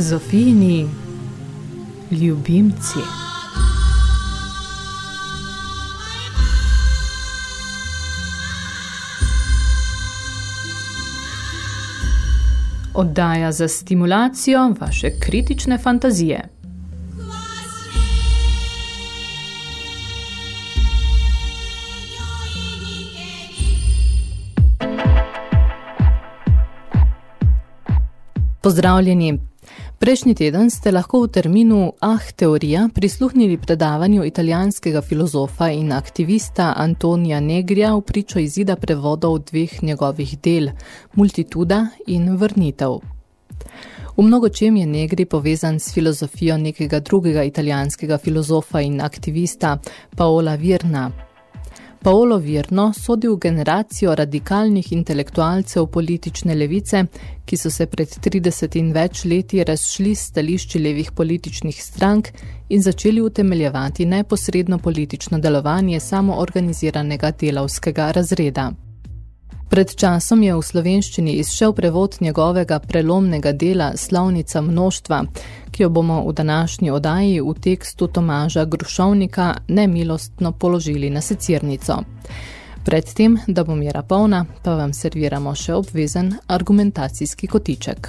Zofini ljubimci. Oddaja za stimulacijo vaše kritične fantazije. Pozdravljeni. Prejšnji teden ste lahko v terminu Ah, teorija prisluhnili predavanju italijanskega filozofa in aktivista Antonija Negrija v pričo izida prevodov dveh njegovih del, Multituda in Vrnitev. V mnogočem je Negri povezan s filozofijo nekega drugega italijanskega filozofa in aktivista, Paola Virna, Paolo Virno sodi v generacijo radikalnih intelektualcev politične levice, ki so se pred 30 in več leti razšli stališči levih političnih strank in začeli utemeljevati neposredno politično delovanje samoorganiziranega delavskega razreda. Pred časom je v slovenščini izšel prevod njegovega prelomnega dela Slavnica mnoštva, ki jo bomo v današnji odaji v tekstu Tomaža Grušovnika nemilostno položili na secirnico. Predtem, da bom jera polna, pa vam serviramo še obvezen argumentacijski kotiček.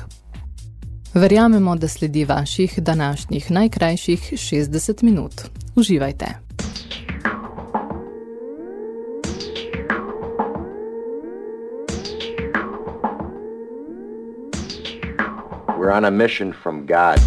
Verjamemo, da sledi vaših današnjih najkrajših 60 minut. Uživajte! We're on a mission from God.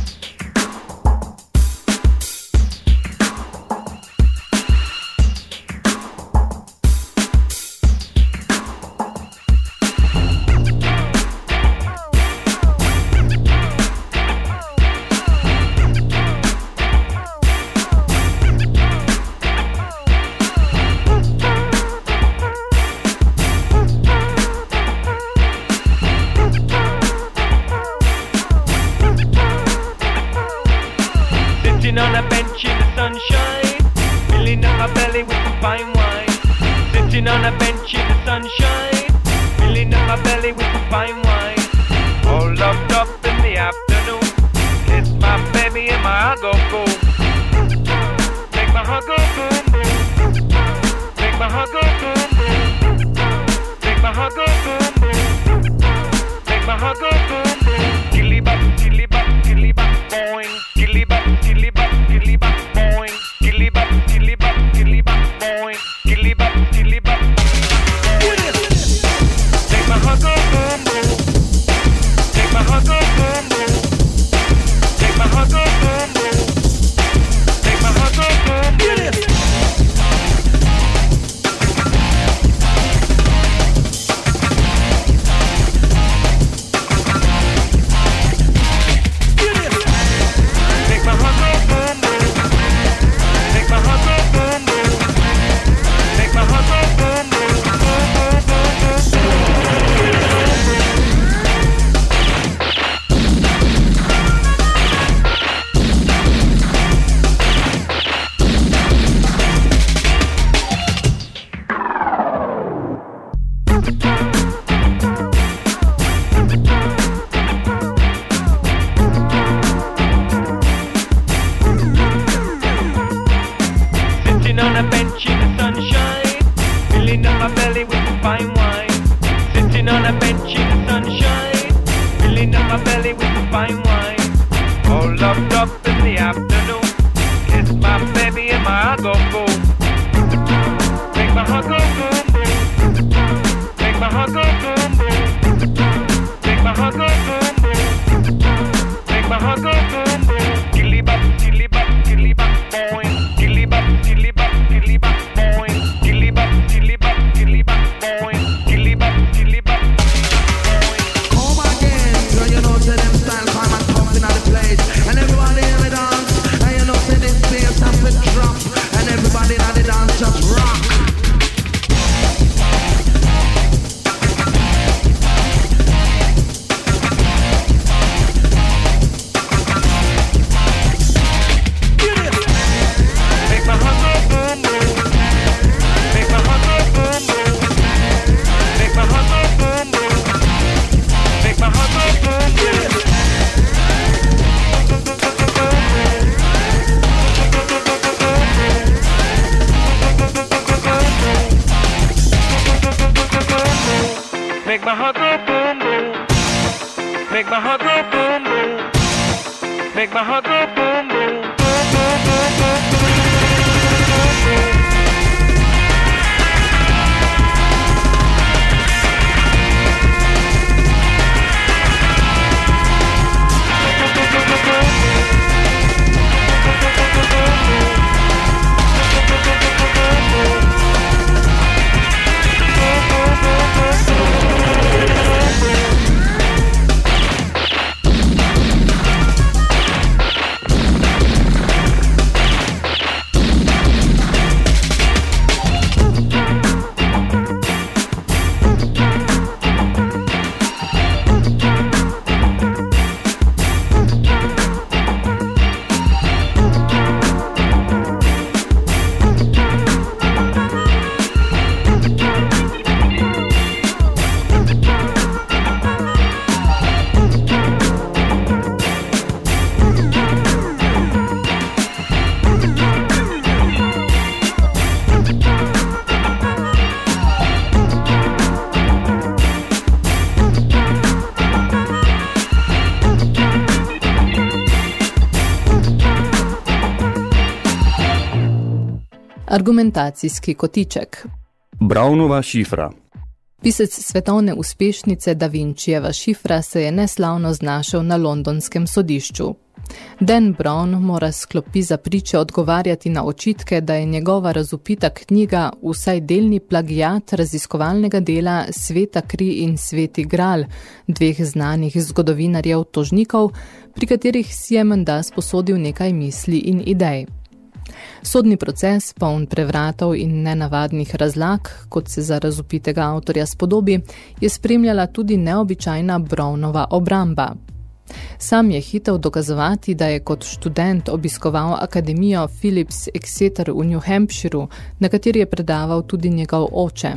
Argumentacijski kotiček. Brownova šifra. Pisec svetovne uspešnice Da Vinčijeva šifra se je neslavno znašel na londonskem sodišču. Dan Brown mora sklopi za priče odgovarjati na očitke, da je njegova razupita knjiga vsaj delni plagijat raziskovalnega dela Sveta kri in Sveti gral, dveh znanih zgodovinarjev tožnikov, pri katerih si je menda sposodil nekaj misli in idej. Sodni proces, poln prevratov in nenavadnih razlag, kot se za razupitega avtorja spodobi, je spremljala tudi neobičajna Brownova obramba. Sam je hitel dokazovati, da je kot študent obiskoval akademijo Phillips Exeter v New Hampshireu, na kateri je predaval tudi njegov oče.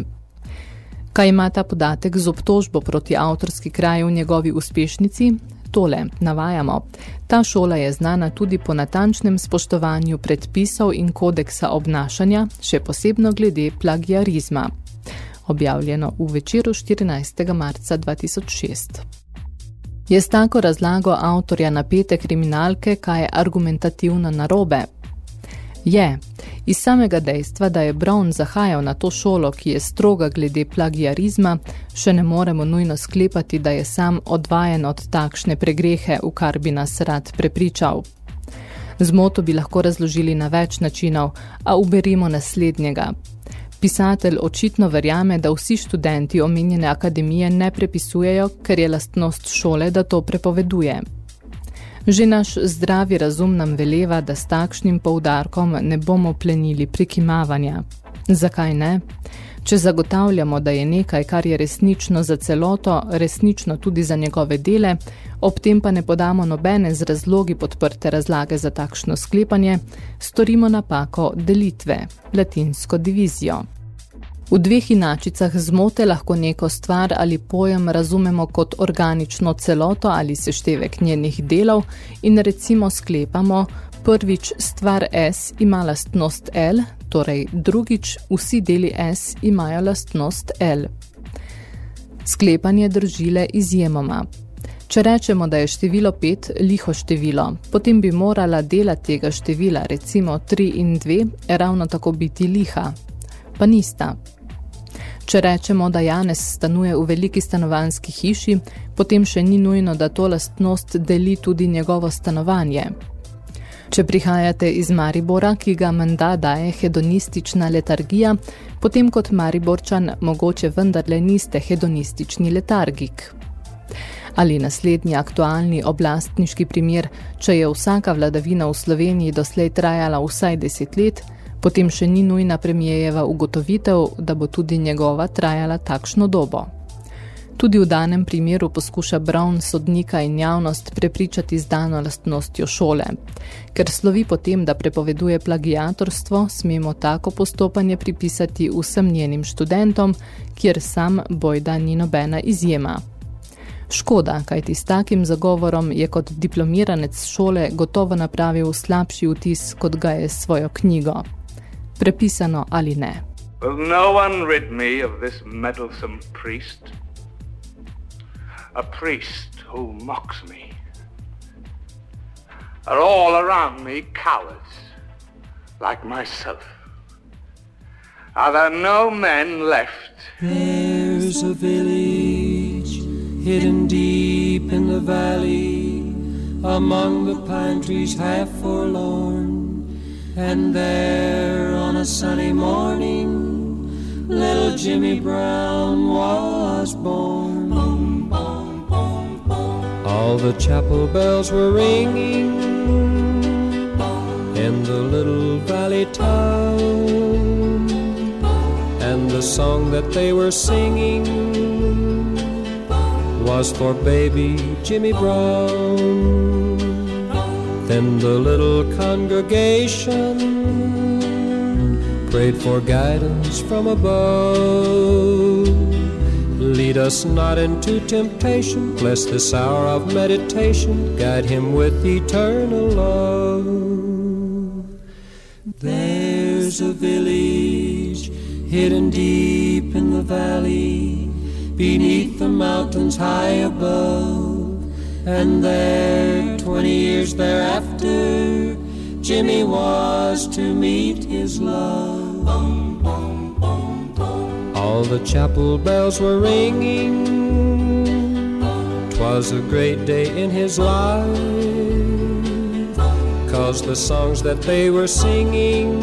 Kaj ima ta podatek z obtožbo proti avtorski kraji v njegovi uspešnici, tole, navajamo. Ta šola je znana tudi po natančnem spoštovanju predpisov in kodeksa obnašanja, še posebno glede plagiarizma. Objavljeno v večeru 14. marca 2006. Je s tako razlago avtorja napete kriminalke, kaj je argumentativno narobe, Je. Iz samega dejstva, da je Brown zahajal na to šolo, ki je stroga glede plagiarizma, še ne moremo nujno sklepati, da je sam odvajen od takšne pregrehe, v kar bi nas rad prepričal. Zmoto bi lahko razložili na več načinov, a uberimo naslednjega. Pisatelj očitno verjame, da vsi študenti omenjene akademije ne prepisujejo, ker je lastnost šole, da to prepoveduje. Že naš zdravi razum nam veleva, da s takšnim poudarkom ne bomo plenili prikimavanja. Zakaj ne? Če zagotavljamo, da je nekaj, kar je resnično za celoto, resnično tudi za njegove dele, ob tem pa ne podamo nobene z razlogi podprte razlage za takšno sklepanje, storimo napako delitve, latinsko divizijo. V dveh inačicah zmote lahko neko stvar ali pojem razumemo kot organično celoto ali seštevek njenih delov in recimo sklepamo, prvič stvar S ima lastnost L, torej drugič vsi deli S imajo lastnost L. Sklepanje držile izjemoma. Če rečemo, da je število 5 liho število, potem bi morala dela tega števila, recimo 3 in 2, ravno tako biti liha. Pa nista. Če rečemo, da Janez stanuje v veliki stanovanski hiši, potem še ni nujno, da to lastnost deli tudi njegovo stanovanje. Če prihajate iz Maribora, ki ga menda daje hedonistična letargija, potem kot Mariborčan mogoče vendarle niste hedonistični letargik. Ali naslednji aktualni oblastniški primer, če je vsaka vladavina v Sloveniji doslej trajala vsaj deset let, Potem še ni nujna premijejeva ugotovitev, da bo tudi njegova trajala takšno dobo. Tudi v danem primeru poskuša Brown sodnika in javnost prepričati z dano lastnostjo šole. Ker slovi potem, da prepoveduje plagiatorstvo, smemo tako postopanje pripisati vsem njenim študentom, kjer sam bojda ni nobena izjema. Škoda, kajti s takim zagovorom je kot diplomiranec šole gotovo napravil slabši vtis, kot ga je svojo knjigo prepisano ali ne. Will no one rid me of this meddlesome priest? a priest who mocks me. Are all around me cowards, like myself? Are there no men left? There's a village hidden deep in the valley among the pine trees half forlorn. And there on a sunny morning, little Jimmy Brown was born. All the chapel bells were ringing in the little valley town, and the song that they were singing was for baby Jimmy Brown. Then the little congregation prayed for guidance from above. Lead us not into temptation, bless this hour of meditation, guide him with eternal love. There's a village hidden deep in the valley, beneath the mountains high above, and there, twenty years thereafter, Jimmy was to meet his love. All the chapel bells were ringing. Twas a great day in his life. Cause the songs that they were singing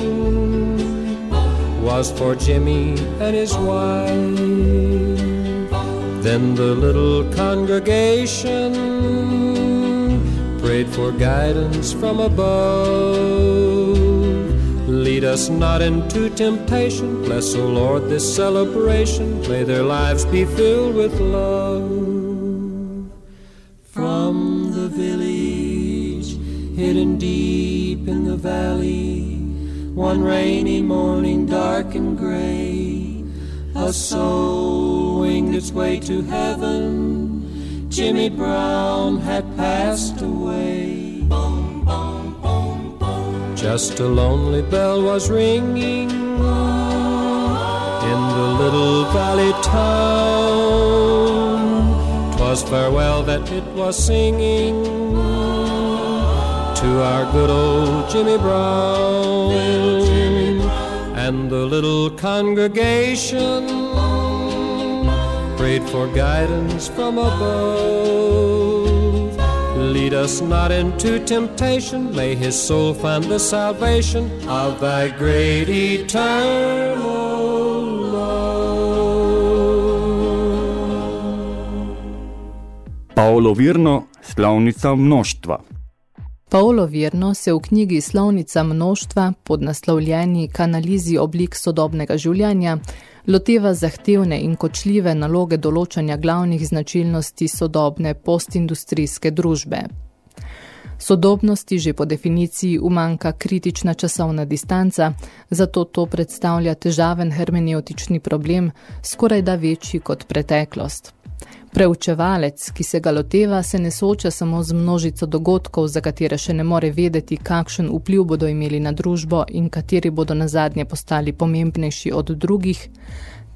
was for Jimmy and his wife. Then the little congregation prayed for guidance from above. Lead us not into temptation. Bless, O Lord, this celebration. May their lives be filled with love. From the village, hidden deep in the valley, one rainy morning, dark and gray, a soul winged its way to heaven. Jimmy Brown had passed away. Just a lonely bell was ringing in the little valley town. Twas farewell that it was singing to our good old Jimmy Brown. And the little congregation prayed for guidance from above. Lead us not into temptation. May his soul find the salvation of thy great eternal love. Paolo Virno, Slavnica mnoštva. Paolo Virno se v knjigi Slovnica mnoštva pod naslovljeni kanalizi oblik sodobnega življenja loteva zahtevne in kočljive naloge določanja glavnih značilnosti sodobne postindustrijske družbe. Sodobnosti že po definiciji umanka kritična časovna distanca, zato to predstavlja težaven hermenevtični problem, skoraj da večji kot preteklost. Preučevalec, ki se ga loteva, se ne soča samo z množico dogodkov, za katere še ne more vedeti, kakšen vpliv bodo imeli na družbo in kateri bodo nazadnje postali pomembnejši od drugih,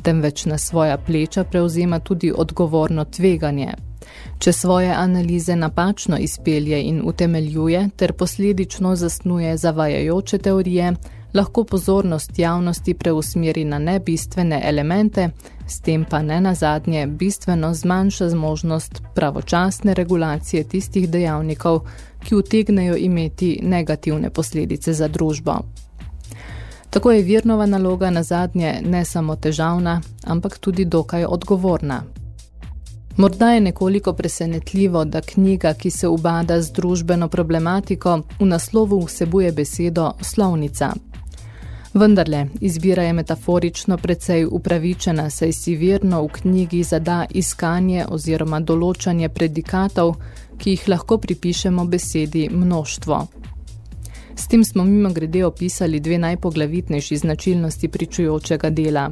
temveč na svoja pleča prevzema tudi odgovorno tveganje. Če svoje analize napačno izpelje in utemeljuje ter posledično zasnuje zavajajoče teorije, lahko pozornost javnosti preusmeri na nebistvene elemente, s tem pa ne nazadnje bistveno zmanjša zmožnost pravočasne regulacije tistih dejavnikov, ki utegnejo imeti negativne posledice za družbo. Tako je Virnova naloga nazadnje ne samo težavna, ampak tudi dokaj odgovorna. Morda je nekoliko presenetljivo, da knjiga, ki se ubada z družbeno problematiko, v naslovu vsebuje besedo slovnica, Vendarle, izbira je metaforično precej upravičena, saj si verno v knjigi zada iskanje oziroma določanje predikatov, ki jih lahko pripišemo besedi mnoštvo. S tem smo mimo grede opisali dve najpoglavitnejši značilnosti pričujočega dela.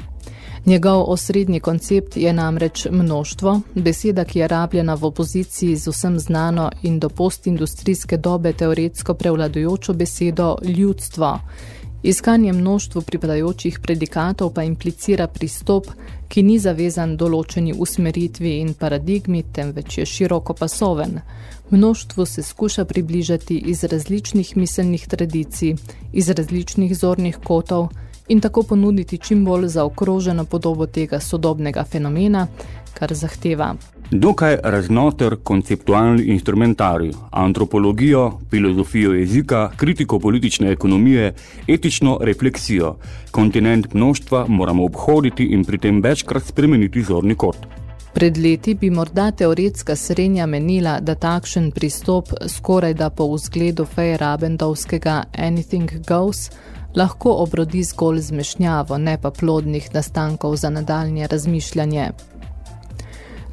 Njegov osrednji koncept je namreč mnoštvo, beseda, ki je rabljena v opoziciji z vsem znano in do postindustrijske dobe teoretsko prevladujočo besedo ljudstvo, Iskanje množstvu pripadajočih predikatov pa implicira pristop, ki ni zavezan določeni usmeritvi in paradigmi, temveč je široko pasoven. Množstvu se skuša približati iz različnih miselnih tradicij, iz različnih zornih kotov in tako ponuditi čim bolj zaokroženo podobo tega sodobnega fenomena, kar zahteva Dokaj raznoter konceptualni instrumentarij, antropologijo, filozofijo jezika, kritiko politične ekonomije, etično refleksijo. Kontinent množstva moramo obhoditi in pri tem večkrat spremeniti zorni kot. Pred leti bi morda teoretska srednja menila, da takšen pristop skoraj da po vzgledu Feyerabendovskega Anything Goes lahko obrodi zgolj zmešnjavo, ne pa plodnih nastankov za nadaljnje razmišljanje.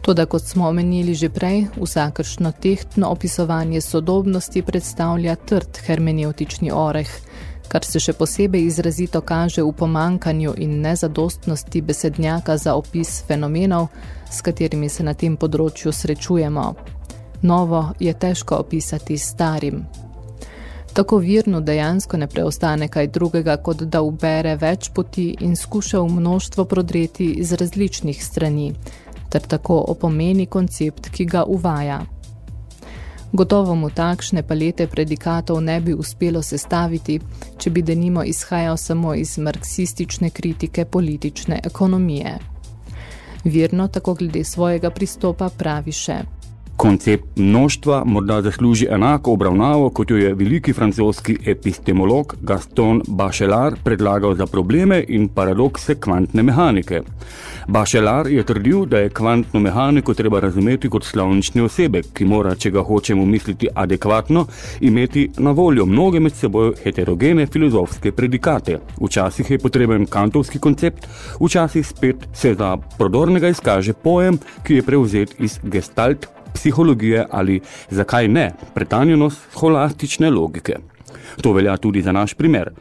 Toda, kot smo omenili že prej, vsakršno tehtno opisovanje sodobnosti predstavlja trd hermeneutični oreh, kar se še posebej izrazito kaže v pomankanju in nezadostnosti besednjaka za opis fenomenov, s katerimi se na tem področju srečujemo. Novo je težko opisati starim. Tako virno dejansko ne preostane kaj drugega, kot da ubere več poti in skuša v množstvo prodreti iz različnih strani, ter tako opomeni koncept, ki ga uvaja. Gotovo mu takšne palete predikatov ne bi uspelo sestaviti, če bi denimo izhajal samo iz marksistične kritike politične ekonomije. Virno tako glede svojega pristopa pravi še – Koncept množstva morda zasluži enako obravnavo, kot jo je veliki francoski epistemolog Gaston Bachelard predlagal za probleme in paradokse kvantne mehanike. Bachelard je trdil, da je kvantno mehaniko treba razumeti kot slavnični osebek, ki mora, če ga hočemo misliti adekvatno, imeti na voljo mnoge med seboj heterogene filozofske predikate. Včasih je potreben kantovski koncept, včasih spet se za prodornega izkaže pojem, ki je prevzet iz gestalt psihologije ali, zakaj ne, pretanjenost holastične logike. To velja tudi za naš primer.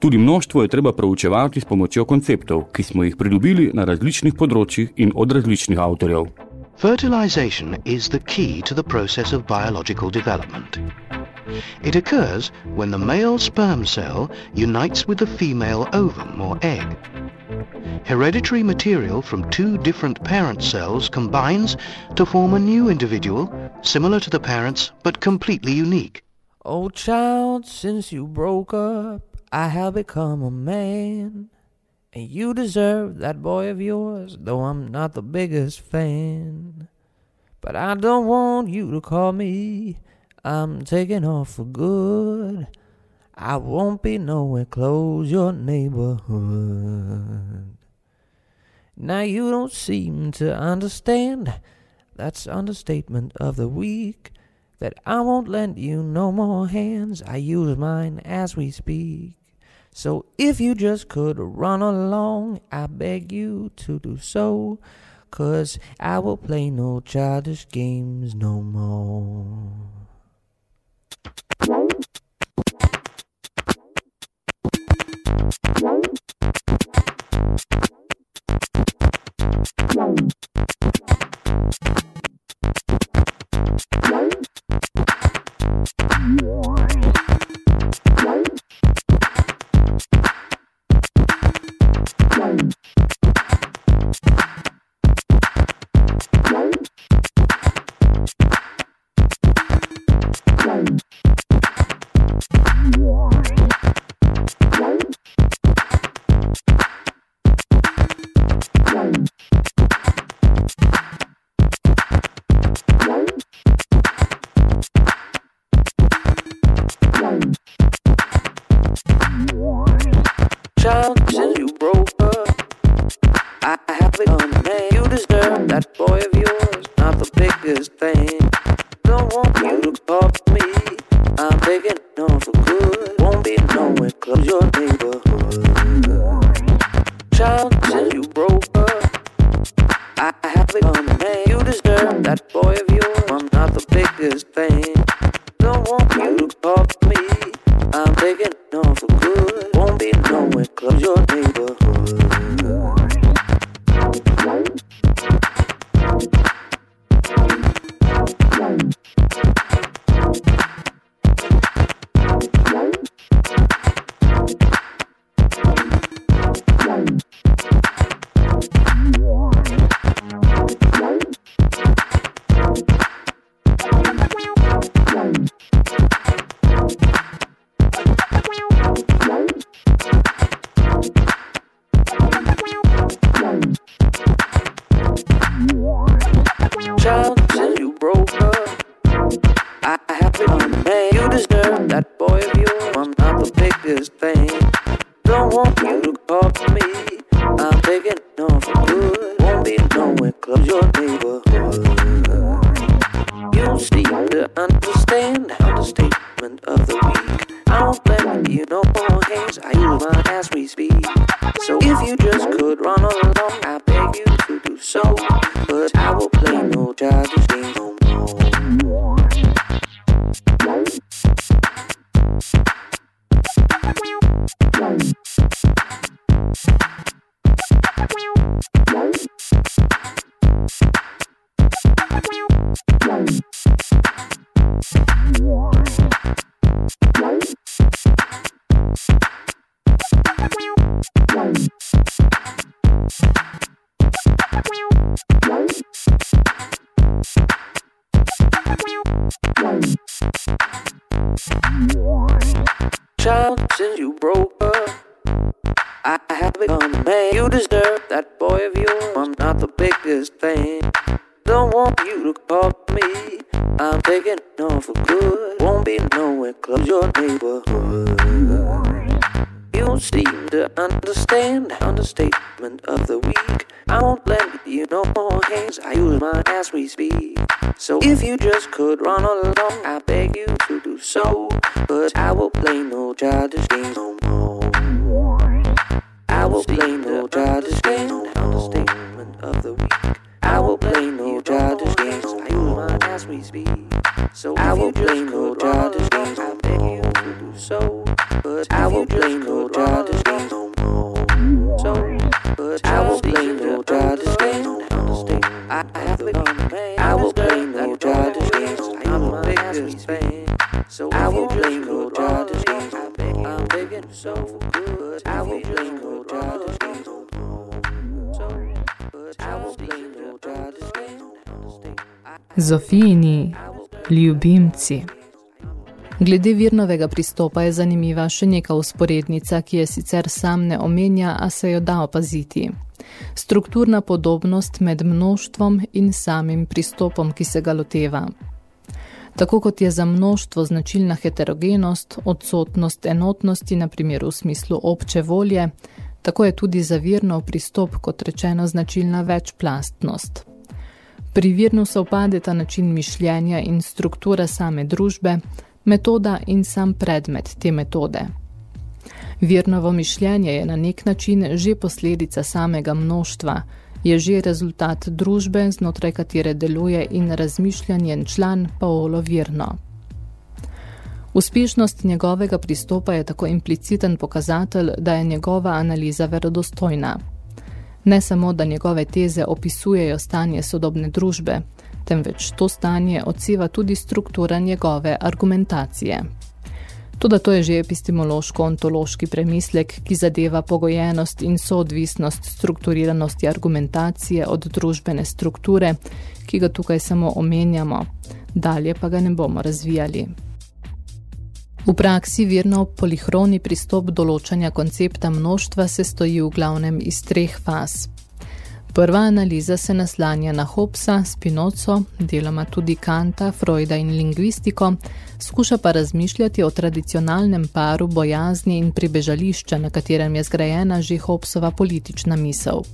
Tudi množstvo je treba proučevati s pomočjo konceptov, ki smo jih pridobili na različnih področjih in od različnih avtorjev. Fertilization is the key to the process of biological development. It occurs when the male sperm cell unites with the female ovum or egg. Hereditary material from two different parent cells combines to form a new individual, similar to the parents, but completely unique. Oh, child, since you broke up, I have become a man. And you deserve that boy of yours, though I'm not the biggest fan. But I don't want you to call me. I'm taking off for good. I won't be nowhere close your neighborhood. Now you don't seem to understand. That's understatement of the week. That I won't lend you no more hands. I use mine as we speak. So if you just could run along, I beg you to do so. Cause I will play no childish games no more. Thank close your neighborhood. You seem to understand the understatement of the week. I won't lend you no more hands. I use mine as we speak. So if you just could run along, I beg you to do so. But I will play no childish games no more. I will play no childish games. Understatement of the week. I will play no childish games. I use mine as we speak. So I will play no childish games. I beg you to do so. But I will play no childish games no more. So, but I will play no childish games. The. I have a man. I will play no childish games. I'm the biggest fan. So I will play no childish games. I beg you, I'm begging so good. I will play no childish Zofijini, ljubimci. Glede virnovega pristopa je zanimiva še neka usporednica, ki je sicer sam ne omenja, a se jo da opaziti. Strukturna podobnost med množstvom in samim pristopom, ki se ga loteva. Tako kot je za množstvo značilna heterogenost, odsotnost enotnosti, na primer v smislu obče volje, tako je tudi za virnov pristop, kot rečeno, značilna večplastnost. Pri virnu se upadeta način mišljenja in struktura same družbe, metoda in sam predmet te metode. Virnovo mišljenje je na nek način že posledica samega množstva, je že rezultat družbe, znotraj katere deluje in razmišljanjen član Paolo Virno. Uspešnost njegovega pristopa je tako impliciten pokazatelj, da je njegova analiza verodostojna. Ne samo, da njegove teze opisujejo stanje sodobne družbe, temveč to stanje odseva tudi struktura njegove argumentacije. Toda to je že epistemološko-ontološki premislek, ki zadeva pogojenost in soodvisnost strukturiranosti argumentacije od družbene strukture, ki ga tukaj samo omenjamo, dalje pa ga ne bomo razvijali. V praksi virno polihroni pristop določanja koncepta množstva se stoji v glavnem iz treh faz. Prva analiza se naslanja na Hobbesa, Spinozo, deloma tudi Kanta, Freuda in lingvistiko, skuša pa razmišljati o tradicionalnem paru bojazni in pribežališča, na katerem je zgrajena že Hobbesova politična misel.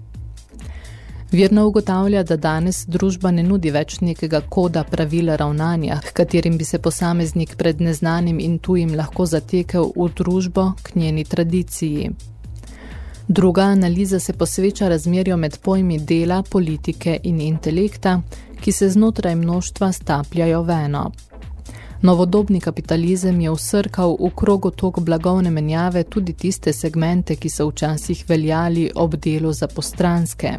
Virno ugotavlja, da danes družba ne nudi več nekega koda pravila ravnanja, k katerim bi se posameznik pred neznanim in tujim lahko zatekel v družbo k njeni tradiciji. Druga analiza se posveča razmerju med pojmi dela, politike in intelekta, ki se znotraj množstva stapljajo v eno. Novodobni kapitalizem je usrkal v krogotok blagovne menjave tudi tiste segmente, ki so včasih veljali ob delu za postranske.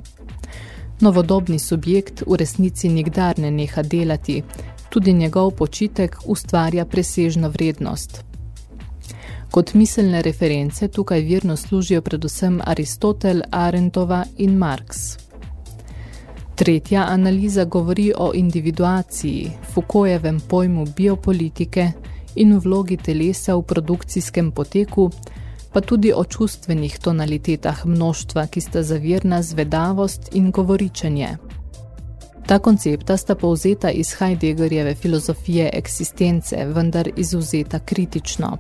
Novodobni subjekt v resnici nikdar ne neha delati, tudi njegov počitek ustvarja presežno vrednost. Kot miselne reference tukaj virno služijo predvsem Aristotel, Arendtova in Marx. Tretja analiza govori o individuaciji, Foucaultjevem pojmu biopolitike in vlogi telesa v produkcijskem poteku, pa tudi o čustvenih tonalitetah množstva, ki sta zavirna zvedavost in govoričenje. Ta koncepta sta povzeta iz Heideggerjeve filozofije eksistence, vendar izuzeta kritično.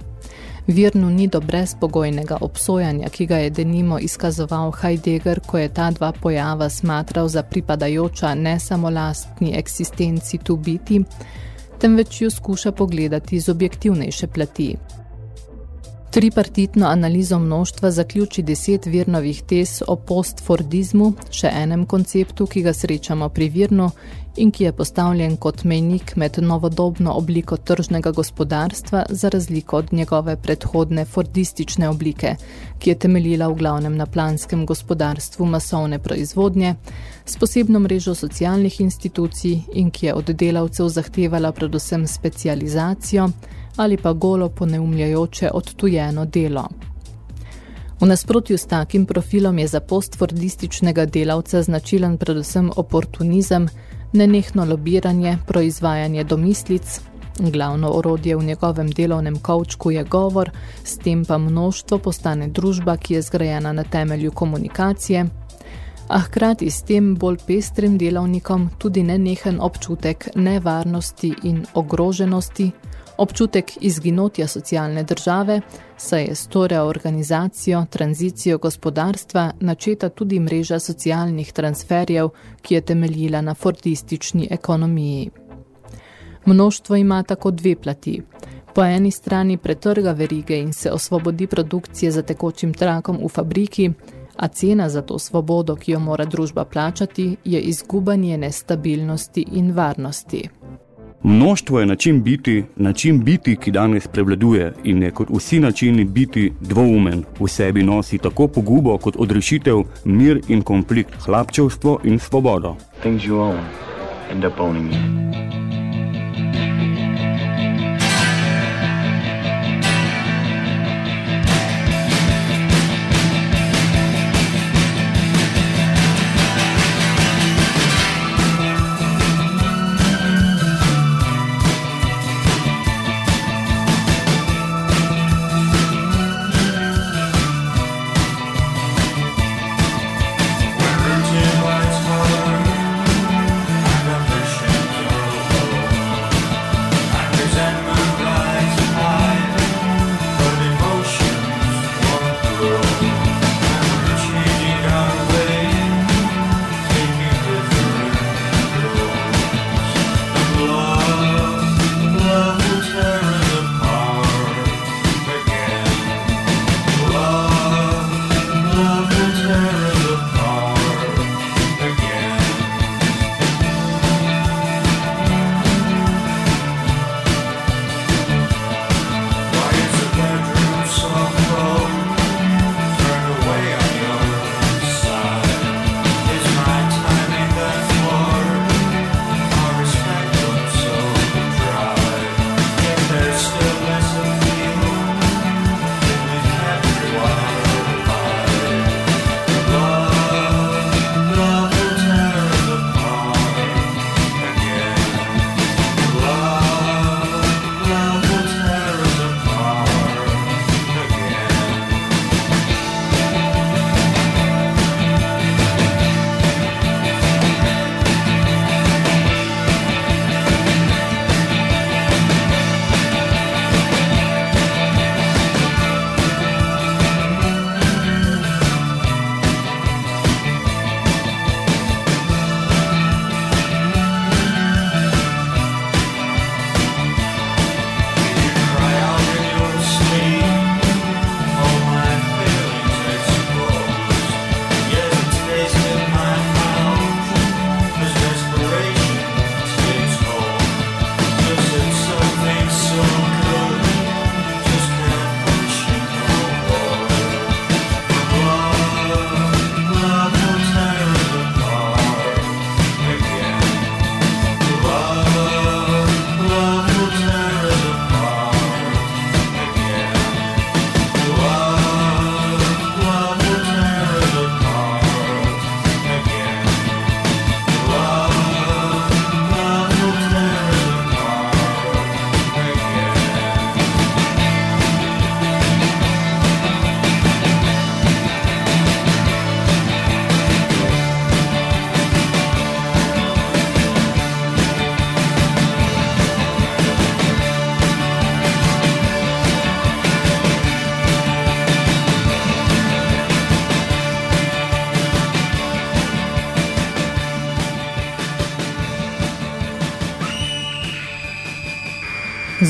Virnu ni do brezpogojnega obsojanja, ki ga je denimo izkazoval Heidegger, ko je ta dva pojava smatral za pripadajoča ne samo lastni eksistenci tu biti, temveč jo skuša pogledati z objektivnejše plati. Tripartitno analizo množstva zaključi deset virnovih tez o postfordizmu, še enem konceptu, ki ga srečamo pri virnu in ki je postavljen kot mejnik med novodobno obliko tržnega gospodarstva za razliko od njegove predhodne fordistične oblike, ki je temeljila v glavnem na planskem gospodarstvu masovne proizvodnje, s posebno mrežo socialnih institucij in ki je od delavcev zahtevala predvsem specializacijo, ali pa golo poneumljajoče odtujeno delo. V nasprotju s takim profilom je za postfordističnega delavca značilen predvsem oportunizem, nenehno lobiranje, proizvajanje domislic, glavno orodje v njegovem delovnem kovčku je govor, s tem pa množstvo postane družba, ki je zgrajena na temelju komunikacije, a hkrati s tem bolj pestrim delovnikom tudi nenehen občutek nevarnosti in ogroženosti, občutek izginotja socialne države, saj je s to reorganizacijo, tranzicijo gospodarstva načeta tudi mreža socialnih transferjev, ki je temeljila na fordistični ekonomiji. Mnoštvo ima tako dve plati. Po eni strani pretrga verige in se osvobodi produkcije za tekočim trakom v fabriki, a cena za to svobodo, ki jo mora družba plačati, je izgubanje nestabilnosti in varnosti. Mnoštvo je način biti, način biti, ki danes prevladuje in je kot vsi načini biti dvoumen. V sebi nosi tako pogubo kot odrešitev, mir in konflikt, hlapčevstvo in svobodo. Things you own end up owning you.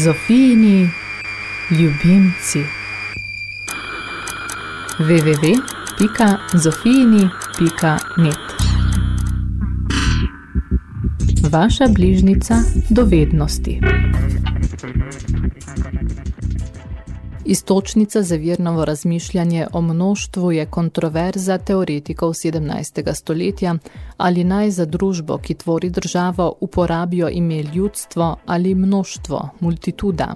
Zofijini ljubimci. www.zofijini.net Vaša bližnica dovednosti Istočnica za virnovo razmišljanje o množstvu je kontroverza teoretikov 17. stoletja, ali naj za družbo, ki tvori državo, uporabijo ime ljudstvo ali množstvo, multituda.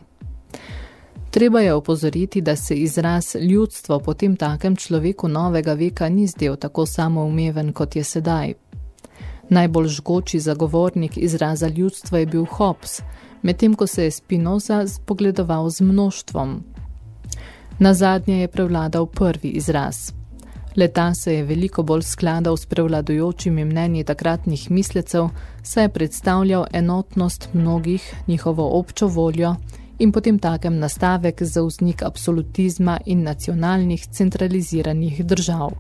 Treba je opozoriti, da se izraz ljudstvo po tem takem človeku novega veka ni zdel tako samoumeven, kot je sedaj. Najbolj žgoči zagovornik izraza ljudstva je bil Hobbes, medtem ko se je Spinoza spogledoval z množstvom, Na zadnje je prevladal prvi izraz. Leta se je veliko bolj skladal s prevladujočimi mnenji takratnih mislecev, saj je predstavljal enotnost mnogih, njihovo občo voljo in potem takem nastavek za vznik absolutizma in nacionalnih centraliziranih držav.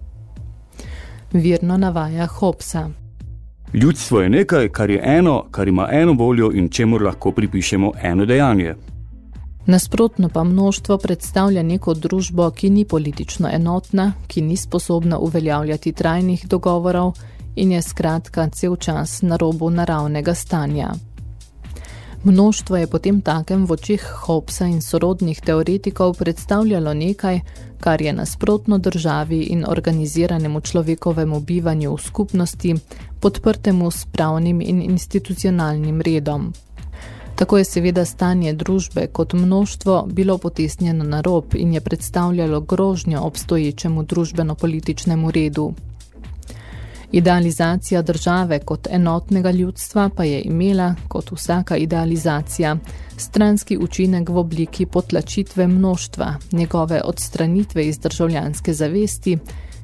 Virno navaja Hobsa. Ljudstvo je nekaj, kar je eno, kar ima eno voljo in čemu lahko pripišemo eno dejanje. Nasprotno pa množstvo predstavlja neko družbo, ki ni politično enotna, ki ni sposobna uveljavljati trajnih dogovorov in je skratka cel čas na robu naravnega stanja. Množstvo je potem takem v očih Hobbesa in sorodnih teoretikov predstavljalo nekaj, kar je nasprotno državi in organiziranemu človekovemu bivanju v skupnosti, podprtemu s pravnim in institucionalnim redom. Tako je seveda stanje družbe kot množstvo bilo potisnjeno na rob in je predstavljalo grožnjo obstoječemu družbeno-političnemu redu. Idealizacija države kot enotnega ljudstva pa je imela, kot vsaka idealizacija, stranski učinek v obliki potlačitve množstva, njegove odstranitve iz državljanske zavesti,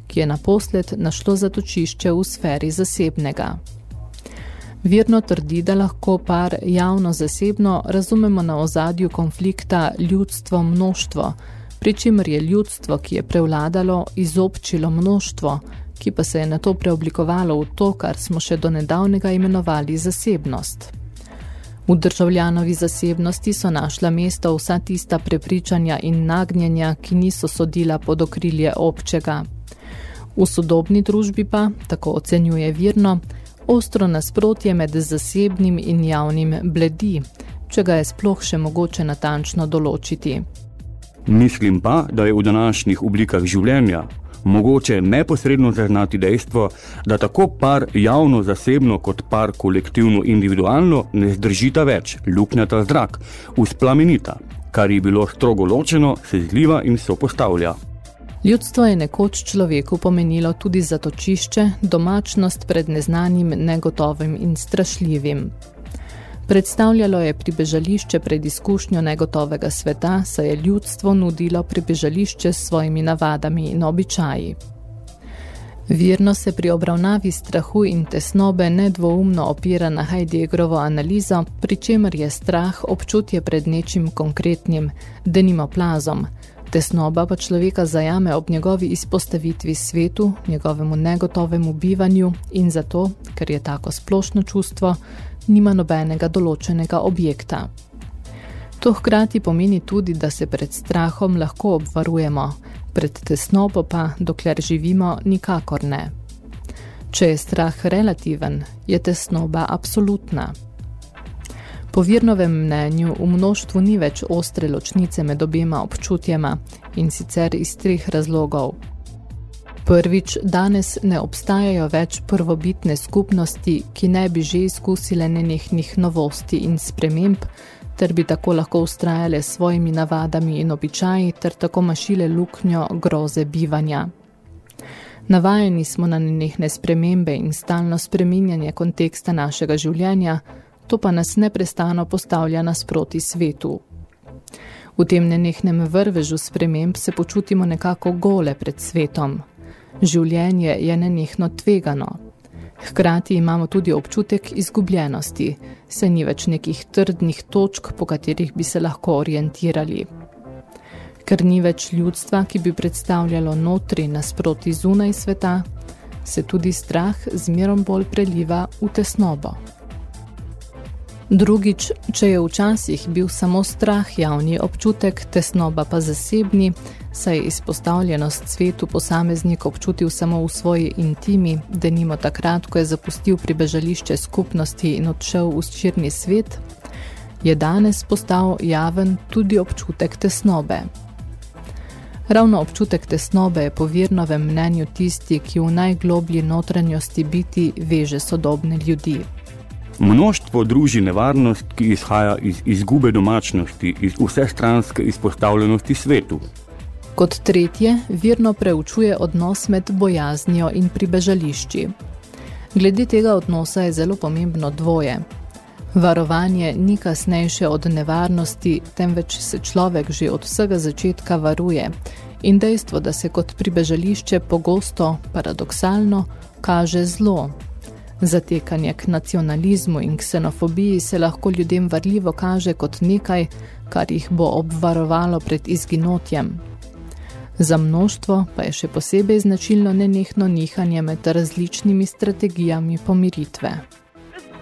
ki je naposled našlo zatočišče v sferi zasebnega. Virno trdi, da lahko par javno-zasebno razumemo na ozadju konflikta ljudstvo-množstvo, pri čimer je ljudstvo, ki je prevladalo, izobčilo množstvo, ki pa se je na to preoblikovalo v to, kar smo še do nedavnega imenovali zasebnost. V državljanovi zasebnosti so našla mesto vsa tista prepričanja in nagnjenja, ki niso sodila pod okrilje občega. V sodobni družbi pa, tako ocenjuje Virno, ostro nasprotje med zasebnim in javnim bledi, če ga je sploh še mogoče natančno določiti. Mislim pa, da je v današnjih oblikah življenja mogoče neposredno zaznati dejstvo, da tako par javno-zasebno kot par kolektivno-individualno ne zdržita več, luknjata zrak, usplamenita, kar je bilo strogo ločeno, se zliva in se postavlja. Ljudstvo je nekoč človeku pomenilo tudi zatočišče, domačnost pred neznanim, negotovim in strašljivim. Predstavljalo je pribežališče pred izkušnjo negotovega sveta, saj je ljudstvo nudilo pribežališče s svojimi navadami in običaji. Virno se pri obravnavi strahu in tesnobe nedvoumno opira na Heideggerovo analizo, pri čemer je strah občutje pred nečim konkretnim, denimo plazom, Tesnoba pa človeka zajame ob njegovi izpostavitvi svetu, njegovemu negotovemu bivanju in zato, ker je tako splošno čustvo, nima nobenega določenega objekta. To hkrati pomeni tudi, da se pred strahom lahko obvarujemo, pred tesnobo pa, dokler živimo, nikakor ne. Če je strah relativen, je tesnoba absolutna. Po Virnovem mnenju v množstvu ni več ostre ločnice med obema občutjema in sicer iz treh razlogov. Prvič, danes ne obstajajo več prvobitne skupnosti, ki ne bi že izkusile nenehnih novosti in sprememb, ter bi tako lahko ustrajale svojimi navadami in običaji, ter tako mašile luknjo groze bivanja. Navajeni smo na nenehne spremembe in stalno spreminjanje konteksta našega življenja, to pa nas neprestano postavlja nasproti svetu. V tem nenehnem vrvežu sprememb se počutimo nekako gole pred svetom. Življenje je nenehno tvegano. Hkrati imamo tudi občutek izgubljenosti, se ni več nekih trdnih točk, po katerih bi se lahko orientirali. Ker ni več ljudstva, ki bi predstavljalo notri nasproti zunaj sveta, se tudi strah zmerom bolj preliva v tesnobo. Drugič, če je včasih bil samo strah javni občutek, tesnoba pa zasebni, saj je izpostavljenost svetu posameznik občutil samo v svoji intimi, da nimo takrat, ko je zapustil pribežališče skupnosti in odšel v širni svet, je danes postal javen tudi občutek tesnobe. Ravno občutek tesnobe je po virnovem mnenju tisti, ki v najgloblji notranjosti biti veže sodobne ljudi. Mnoštvo druži nevarnost, ki izhaja iz izgube domačnosti, iz vsestranske izpostavljenosti svetu. Kot tretje, virno preučuje odnos med bojaznijo in pribežališči. Glede tega odnosa je zelo pomembno dvoje. Varovanje ni kasnejše od nevarnosti, temveč se človek že od vsega začetka varuje in dejstvo, da se kot pribežališče pogosto, paradoksalno, kaže zlo, Zatekanje k nacionalizmu in ksenofobiji se lahko ljudem varljivo kaže kot nekaj, kar jih bo obvarovalo pred izginotjem. Za množstvo pa je še posebej značilno nenehno nihanje med različnimi strategijami pomiritve.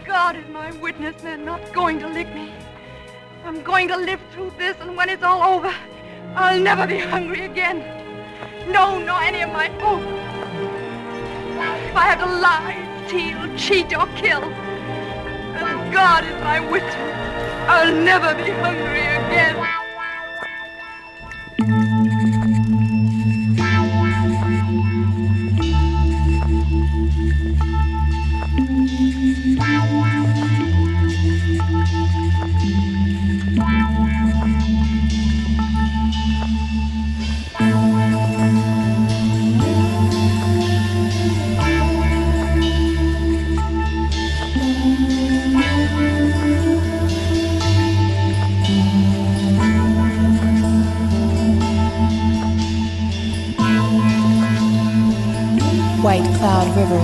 God is my witness, they're not going to lick me. I'm going to live through this, and when it's all over, I'll never be hungry again. No, nor any of my folk. If I had to lie, steal, cheat, or kill. As God is my witness, I'll never be hungry again.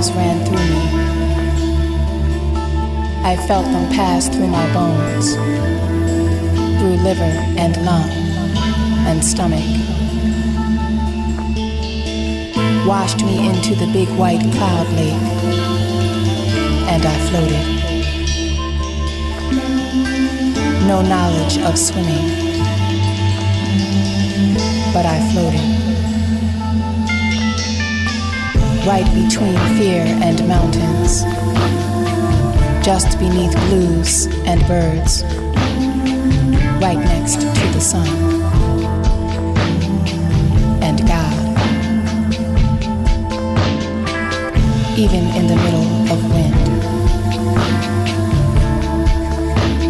Rivers ran through me. I felt them pass through my bones, through liver and lung and stomach. Washed me into the big white cloud lake, and I floated. No knowledge of swimming, but I floated right between fear and mountains, just beneath blues and birds, right next to the sun and God. Even in the middle of wind,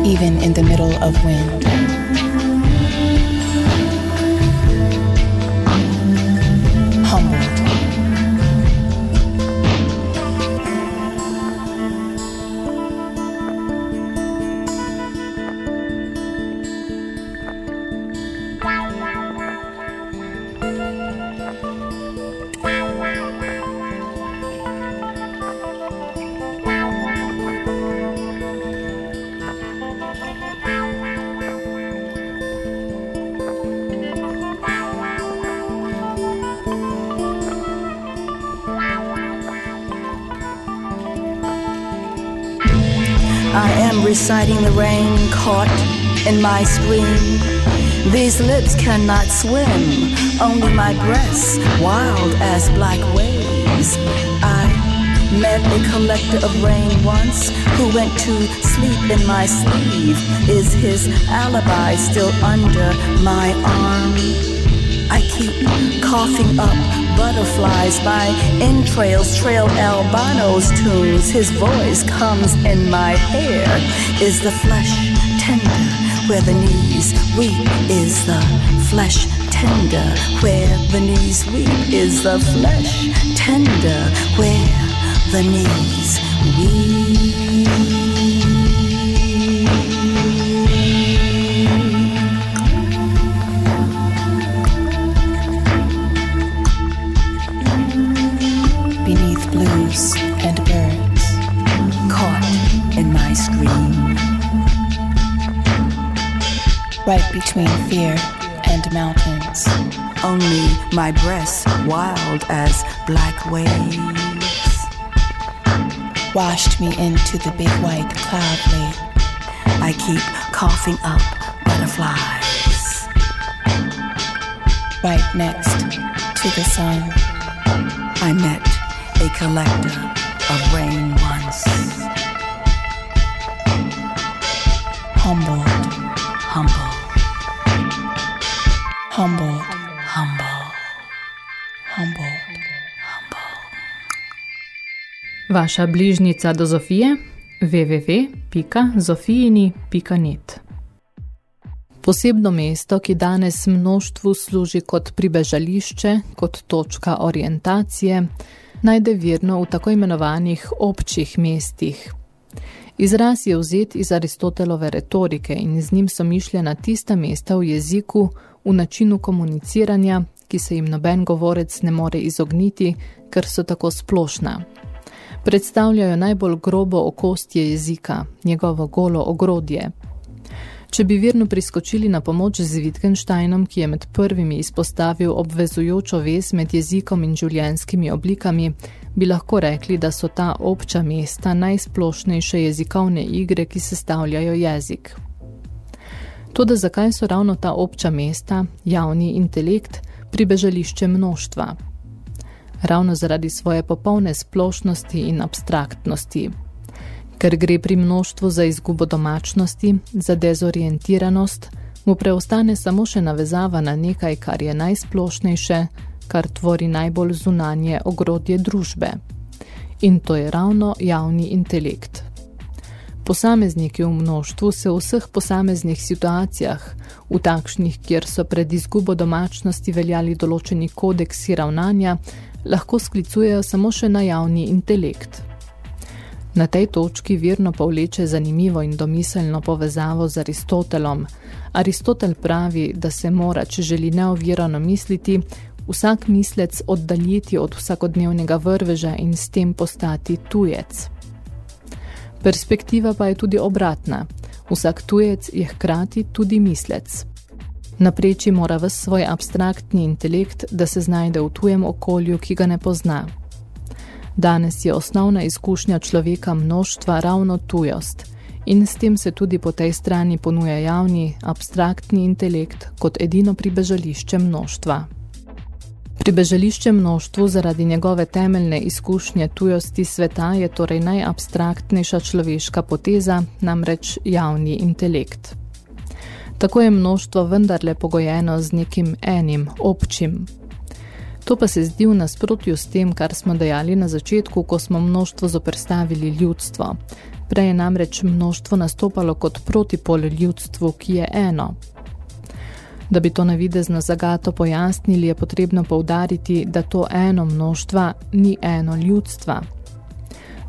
even in the middle of wind. Reciting the rain caught in my scream. These lips cannot swim, only my breasts, wild as black waves. I met a collector of rain once who went to sleep in my sleeve. Is his alibi still under my arm? I keep coughing up butterflies, my entrails trail Albano's tunes. His voice comes in my hair. Is the flesh tender where the knees weep? Is the flesh tender where the knees weep? Is the flesh tender where the knees weep? Right between fear and mountains. Only my breasts wild as black waves. Washed me into the big white cloud lake. I keep coughing up butterflies. Right next to the sun. I met a collector of rain once. Vaša bližnica do Zofije www.zofijini.net Posebno mesto, ki danes množstvu služi kot pribežališče, kot točka orientacije, najde virno v tako imenovanih občih mestih. Izraz je vzet iz Aristotelove retorike in z njim so mišljena tista mesta v jeziku, v načinu komuniciranja, ki se jim noben govorec ne more izogniti, ker so tako splošna. Predstavljajo najbolj grobo okostje jezika, njegovo golo ogrodje. Če bi virno priskočili na pomoč z Wittgensteinom, ki je med prvimi izpostavil obvezujočo vez med jezikom in življenjskimi oblikami, bi lahko rekli, da so ta obča mesta najsplošnejše jezikovne igre, ki sestavljajo jezik. Toda zakaj so ravno ta obča mesta, javni intelekt, pribežališče množstva? Ravno zaradi svoje popolne splošnosti in abstraktnosti. Ker gre pri množstvu za izgubo domačnosti, za dezorientiranost, mu preostane samo še navezava na nekaj, kar je najsplošnejše, kar tvori najbolj zunanje ogrodje družbe. In to je ravno javni intelekt. Posamezniki v množstvu se v vseh posameznih situacijah, v takšnih, kjer so pred izgubo domačnosti veljali določeni kodeksi ravnanja, lahko sklicujejo samo še na javni intelekt. Na tej točki virno povleče zanimivo in domiselno povezavo z Aristotelom. Aristotel pravi, da se mora, če želi neovirano misliti, vsak mislec oddaljiti od vsakodnevnega vrveža in s tem postati tujec. Perspektiva pa je tudi obratna. Vsak tujec je hkrati tudi mislec. Napreči mora v svoj abstraktni intelekt, da se znajde v tujem okolju, ki ga ne pozna. Danes je osnovna izkušnja človeka množstva ravno tujost in s tem se tudi po tej strani ponuja javni, abstraktni intelekt kot edino pribežališče množstva. Pribežališče množstvu zaradi njegove temeljne izkušnje tujosti sveta je torej najabstraktnejša človeška poteza, namreč javni intelekt. Tako je množstvo vendarle pogojeno z nekim enim, občim. To pa se zdi v nasprotju s tem, kar smo dejali na začetku, ko smo množstvo zoprstavili ljudstvo. Prej je namreč množstvo nastopalo kot protipol ljudstvu, ki je eno, Da bi to navidezno zagato pojasnili, je potrebno poudariti, da to eno množstva ni eno ljudstva.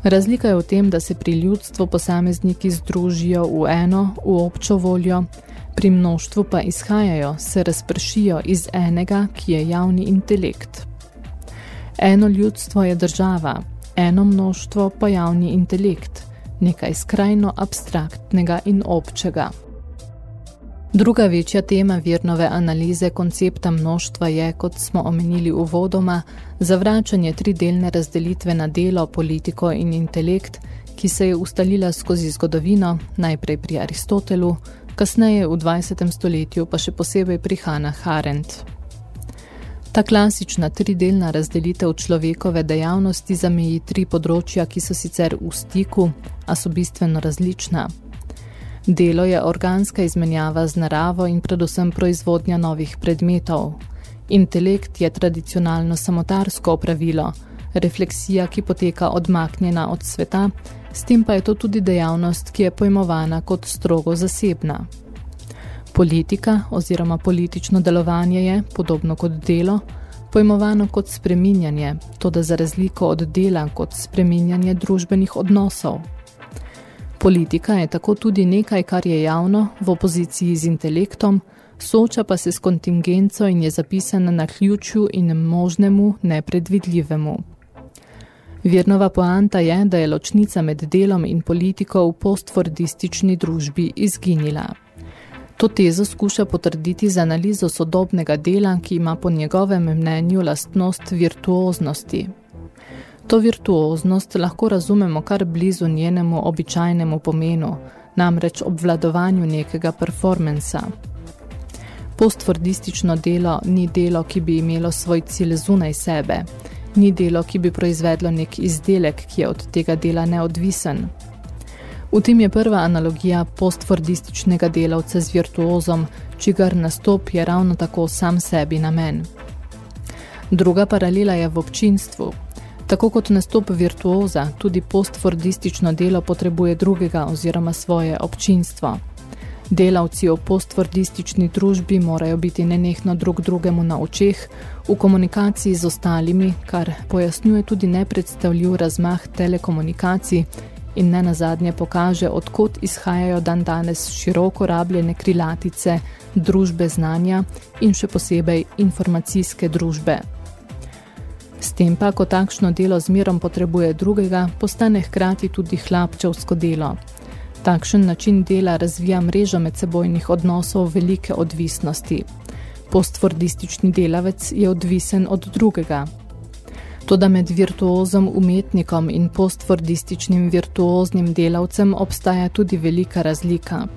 Razlika je v tem, da se pri ljudstvu posamezniki združijo v eno, v občo voljo, pri množstvu pa izhajajo, se razpršijo iz enega, ki je javni intelekt. Eno ljudstvo je država, eno množstvo pa javni intelekt, nekaj skrajno abstraktnega in občega. Druga večja tema virnove analize koncepta množstva je, kot smo omenili uvodoma, zavračanje tridelne razdelitve na delo, politiko in intelekt, ki se je ustalila skozi zgodovino, najprej pri Aristotelu, kasneje v 20. stoletju pa še posebej pri Hannah Arendt. Ta klasična tridelna razdelitev človekove dejavnosti zameji tri področja, ki so sicer v stiku, a so bistveno različna – Delo je organska izmenjava z naravo in predvsem proizvodnja novih predmetov. Intelekt je tradicionalno samotarsko opravilo, refleksija, ki poteka odmaknjena od sveta, s tem pa je to tudi dejavnost, ki je pojmovana kot strogo zasebna. Politika oziroma politično delovanje je, podobno kot delo, pojmovano kot spreminjanje, to da za razliko od dela kot spreminjanje družbenih odnosov. Politika je tako tudi nekaj, kar je javno, v opoziciji z intelektom, soča pa se s kontingenco in je zapisana na ključu in možnemu, nepredvidljivemu. Virnova poanta je, da je ločnica med delom in politiko v postfordistični družbi izginila. To tezo skuša potrditi z analizo sodobnega dela, ki ima po njegovem mnenju lastnost virtuoznosti. To virtuoznost lahko razumemo kar blizu njenemu običajnemu pomenu, namreč obvladovanju nekega performansa. Postfordistično delo ni delo, ki bi imelo svoj cilj zunaj sebe, ni delo, ki bi proizvedlo nek izdelek, ki je od tega dela neodvisen. V tem je prva analogija postfordističnega delavca z virtuozom, čigar nastop je ravno tako sam sebi namen. Druga paralela je v občinstvu. Tako kot nastop virtuoza, tudi postfordistično delo potrebuje drugega oziroma svoje občinstvo. Delavci v postfordistični družbi morajo biti nenehno drug drugemu na očeh, v komunikaciji z ostalimi, kar pojasnjuje tudi nepredstavljiv razmah telekomunikacij in ne nazadnje pokaže, odkot izhajajo dan danes široko rabljene krilatice družbe znanja in še posebej informacijske družbe. S tem pa, ko takšno delo zmerom potrebuje drugega, postane hkrati tudi hlapčevsko delo. Takšen način dela razvija mrežo medsebojnih odnosov velike odvisnosti. Postfordistični delavec je odvisen od drugega. Toda med virtuozom umetnikom in postfordističnim virtuoznim delavcem obstaja tudi velika razlika.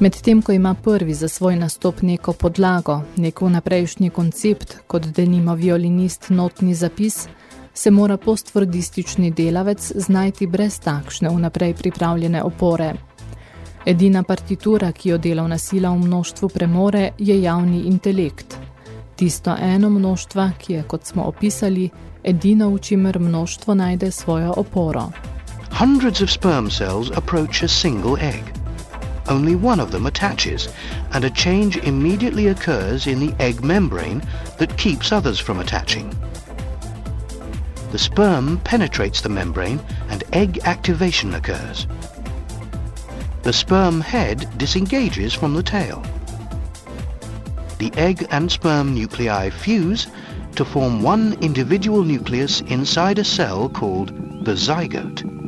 Medtem, ko ima prvi za svoj nastop neko podlago, neko naprejšnji koncept, kot denimo violinist notni zapis, se mora postfordistični delavec znajti brez takšne vnaprej pripravljene opore. Edina partitura, ki jo delovna sila v množstvu premore, je javni intelekt. Tisto eno množstva, ki je, kot smo opisali, edino, v čimer množstvo najde svojo oporo. Hundreds of sperm cells approach a single egg. Only one of them attaches, and a change immediately occurs in the egg membrane that keeps others from attaching. The sperm penetrates the membrane and egg activation occurs. The sperm head disengages from the tail. The egg and sperm nuclei fuse to form one individual nucleus inside a cell called the zygote.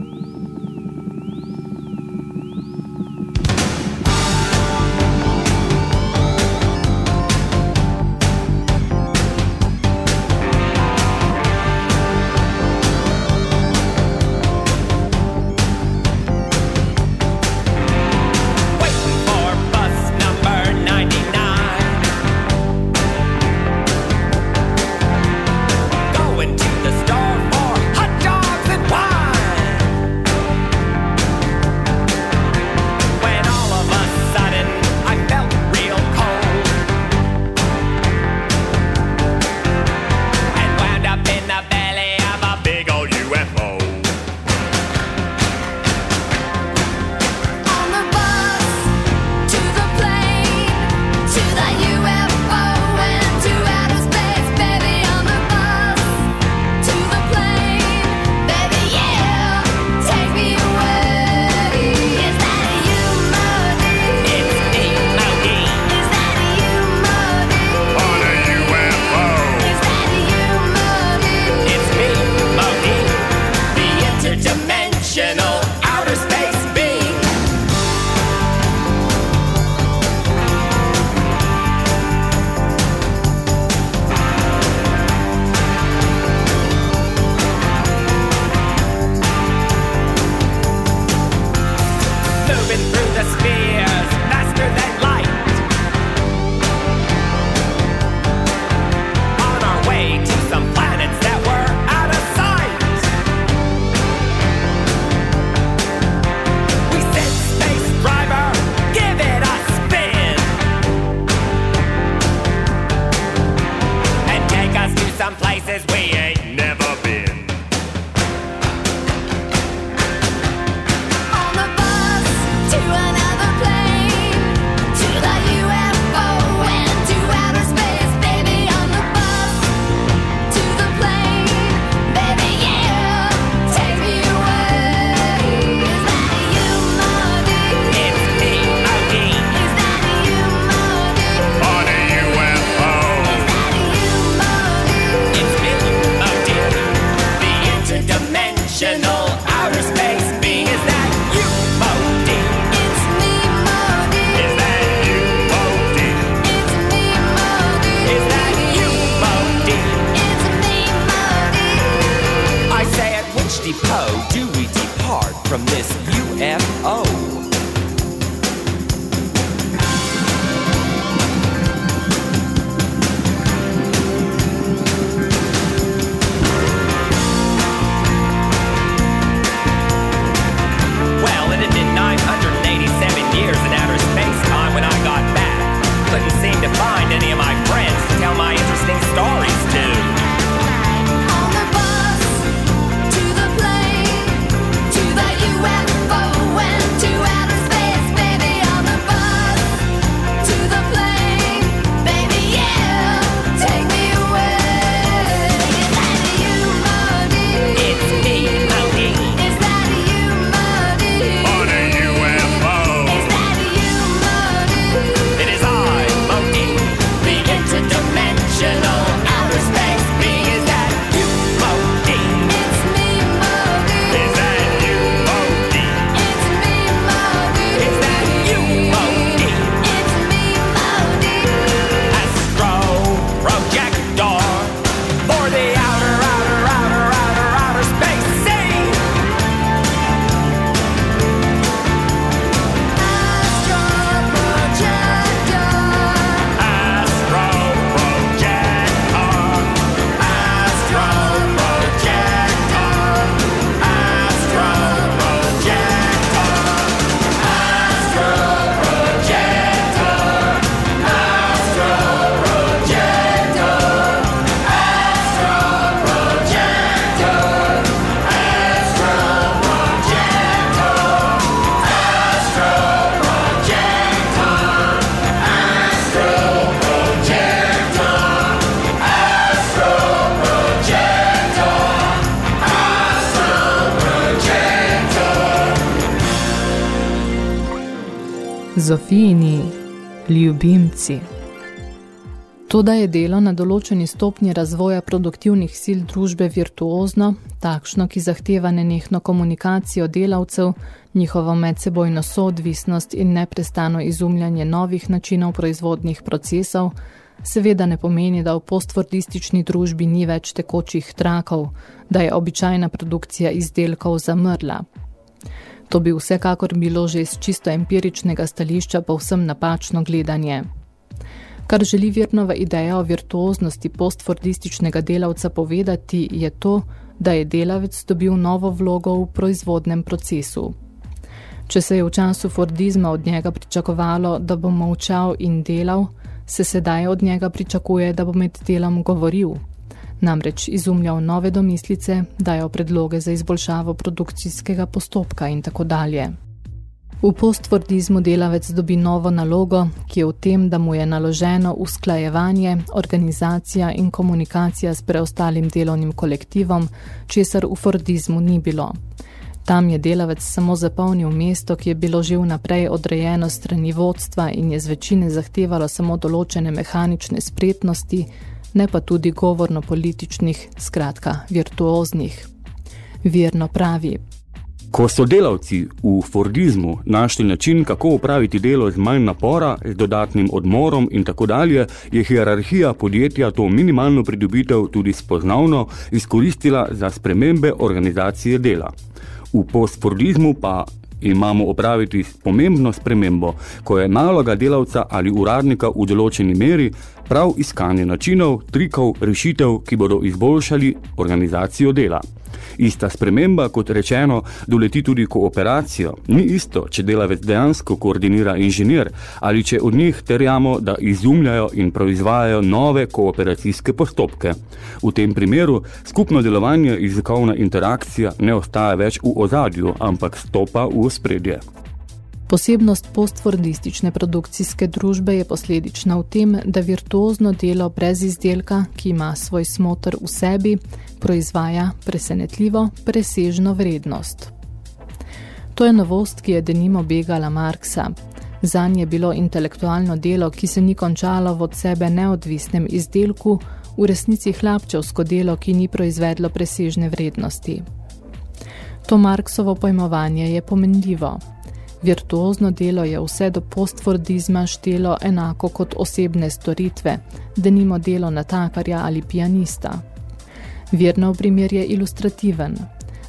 Zofijini ljubimci. To, da je delo na določeni stopnji razvoja produktivnih sil družbe virtuozno, takšno, ki zahteva nenehno komunikacijo delavcev, njihovo medsebojno soodvisnost in neprestano izumljanje novih načinov proizvodnih procesov, seveda ne pomeni, da v postfordistični družbi ni več tekočih trakov, da je običajna produkcija izdelkov zamrla. To bi vsekakor bilo že z čisto empiričnega stališča povsem napačno gledanje. Kar želi Virnova ideja o virtuoznosti postfordističnega delavca povedati, je to, da je delavec dobil novo vlogo v proizvodnem procesu. Če se je v času Fordizma od njega pričakovalo, da bo molčal in delal, se sedaj od njega pričakuje, da bo med delom govoril. Namreč izumljal nove domislice, dajal predloge za izboljšavo produkcijskega postopka in tako dalje. V postvordizmu delavec dobi novo nalogo, ki je v tem, da mu je naloženo usklajevanje, organizacija in komunikacija s preostalim delovnim kolektivom, česar v fordizmu ni bilo. Tam je delavec samo zapolnil mesto, ki je bilo že vnaprej odrejeno strani vodstva in je z večine zahtevalo samo določene mehanične spretnosti, ne pa tudi govorno-političnih, skratka, virtuoznih. Virno pravi. Ko so delavci v Fordizmu našli način, kako upraviti delo z manj napora, z dodatnim odmorom in tako dalje, je hierarhija podjetja to minimalno pridobitev tudi spoznavno izkoristila za spremembe organizacije dela. V postfordizmu pa imamo opraviti s pomembno spremembo, ko je naloga delavca ali uradnika v določeni meri prav iskanje načinov, trikov, rešitev, ki bodo izboljšali organizacijo dela. Ista sprememba, kot rečeno, doleti tudi kooperacijo. Ni isto, če delavec dejansko koordinira inženir ali če od njih terjamo, da izumljajo in proizvajajo nove kooperacijske postopke. V tem primeru skupno delovanje jezikovna interakcija ne ostaja več v ozadju, ampak stopa v spredje. Posebnost postfordistične produkcijske družbe je posledična v tem, da virtuozno delo brez izdelka, ki ima svoj smotr v sebi, proizvaja presenetljivo presežno vrednost. To je novost, ki je denimo begala Marksa. Zanj je bilo intelektualno delo, ki se ni končalo v od sebe neodvisnem izdelku, v resnici hlapčevsko delo, ki ni proizvedlo presežne vrednosti. To Marksovo pojmovanje je pomenljivo. Virtuozno delo je vse do postfordizma štelo enako kot osebne storitve, denimo delo natakarja ali pianista. Virnov primer je ilustrativen.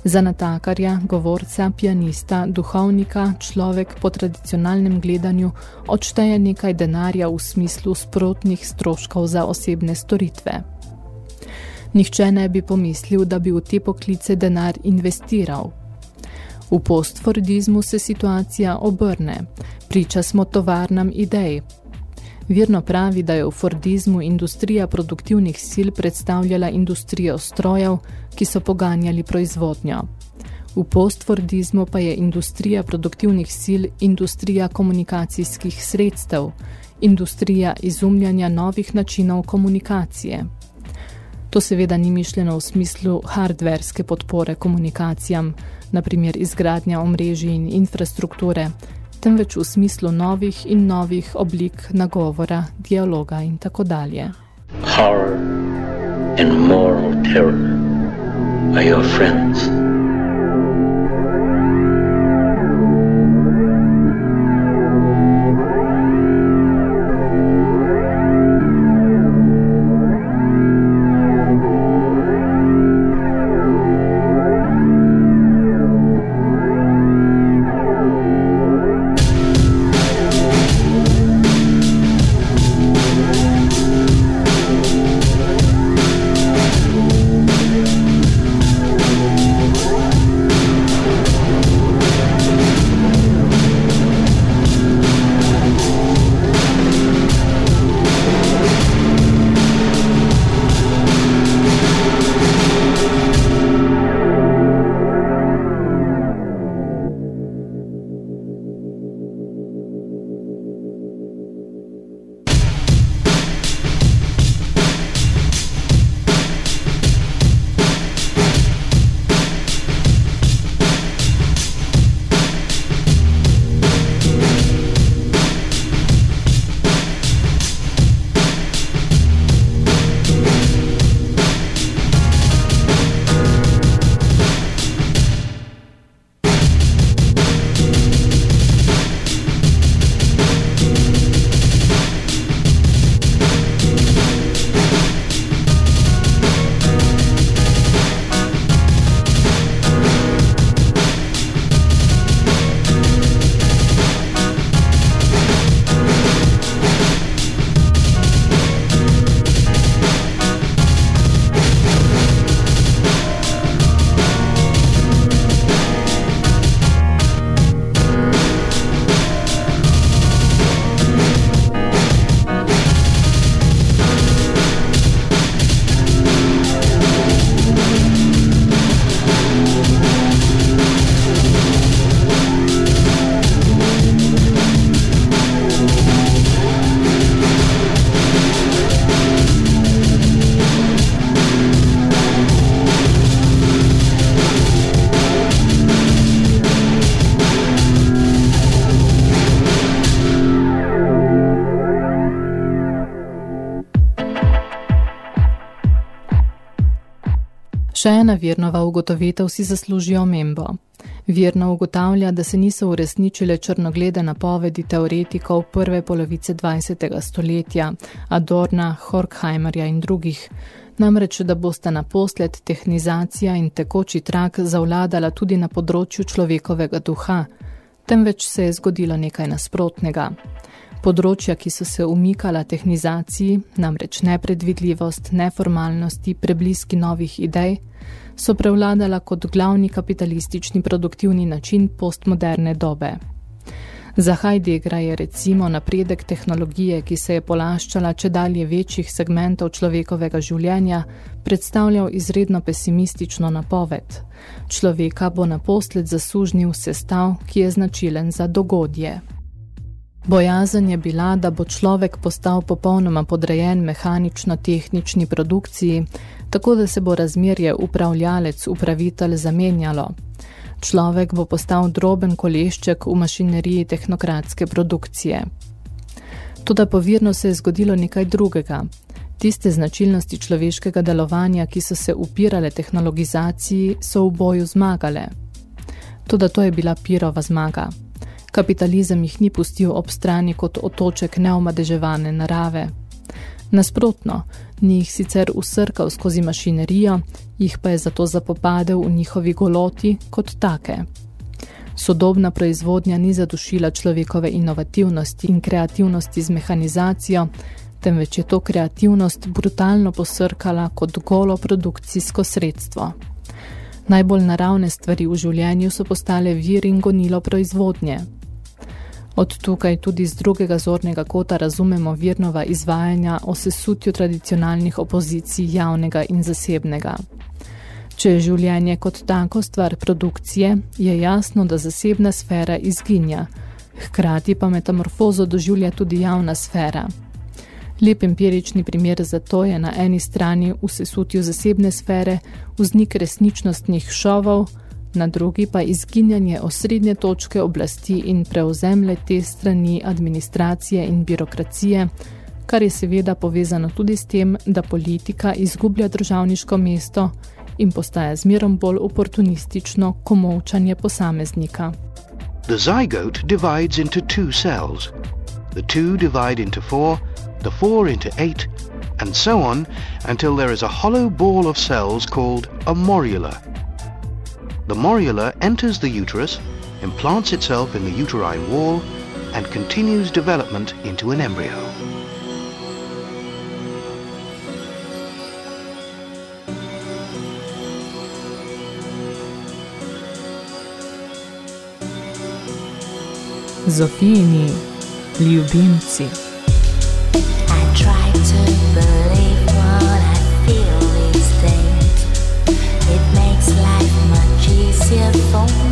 Za natakarja, govorca, pianista, duhovnika, človek po tradicionalnem gledanju odšteje nekaj denarja v smislu sprotnih stroškov za osebne storitve. Nihče ne bi pomislil, da bi v te poklice denar investiral. V postfordizmu se situacija obrne. Priča smo tovarnam idej. Virno pravi, da je v Fordizmu industrija produktivnih sil predstavljala industrijo strojev, ki so poganjali proizvodnjo. V postfordizmu pa je industrija produktivnih sil industrija komunikacijskih sredstev, industrija izumljanja novih načinov komunikacije. To seveda ni mišljeno v smislu hardverske podpore komunikacijam, naprimer izgradnja omrežij in infrastrukture, temveč v smislu novih in novih oblik nagovora, dialoga in tako dalje. Horror and moral terror are your friends. Še ena Virnova ugotovitev si zasluži omembo. Virno ugotavlja, da se niso uresničile črnoglede napovedi teoretikov prve polovice 20. stoletja, Adorna, Horkheimerja in drugih, namreč, da bosta naposled tehnizacija in tekoči trak zavladala tudi na področju človekovega duha, temveč se je zgodilo nekaj nasprotnega. Področja, ki so se umikala tehnizaciji, namreč nepredvidljivost, neformalnosti, prebliski novih idej, so prevladala kot glavni kapitalistični produktivni način postmoderne dobe. Za Heideggera je recimo napredek tehnologije, ki se je polaščala če dalje večjih segmentov človekovega življenja, predstavljal izredno pesimistično napoved. Človeka bo naposled zasužnil sestav, ki je značilen za dogodje. Bojazen je bila, da bo človek postal popolnoma podrejen mehanično-tehnični produkciji, tako da se bo razmerje upravljalec-upravitelj zamenjalo. Človek bo postal droben kolešček v mašineriji tehnokratske produkcije. Toda povirno se je zgodilo nekaj drugega. Tiste značilnosti človeškega delovanja, ki so se upirale tehnologizaciji, so v boju zmagale. Toda to je bila pirova zmaga. Kapitalizem jih ni pustil ob strani kot otoček neomadeževane narave. Nasprotno, ni jih sicer usrkal skozi mašinerijo, jih pa je zato zapopadel v njihovi goloti kot take. Sodobna proizvodnja ni zadušila človekove inovativnosti in kreativnosti z mehanizacijo, temveč je to kreativnost brutalno posrkala kot golo produkcijsko sredstvo. Najbolj naravne stvari v življenju so postale vir in gonilo proizvodnje. Od tukaj tudi z drugega zornega kota razumemo virnova izvajanja o sesutju tradicionalnih opozicij javnega in zasebnega. Če je življenje kot tako stvar produkcije, je jasno, da zasebna sfera izginja, hkrati pa metamorfozo doživlja tudi javna sfera. Lep empirični primer za to je na eni strani v sesutju zasebne sfere vznik resničnostnih šovov, na drugi pa izginjanje osrednje točke oblasti in prevzemle te strani administracije in birokracije, kar je seveda povezano tudi s tem, da politika izgublja državniško mesto in postaja zmerom bolj oportunistično komovčanje posameznika. The zygote divides into two cells. The two divide into four, the four into eight, and so on until there is a hollow ball of cells called a morula. The morula enters the uterus, implants itself in the uterine wall, and continues development into an embryo. Zofijini ljubimci. 夜风。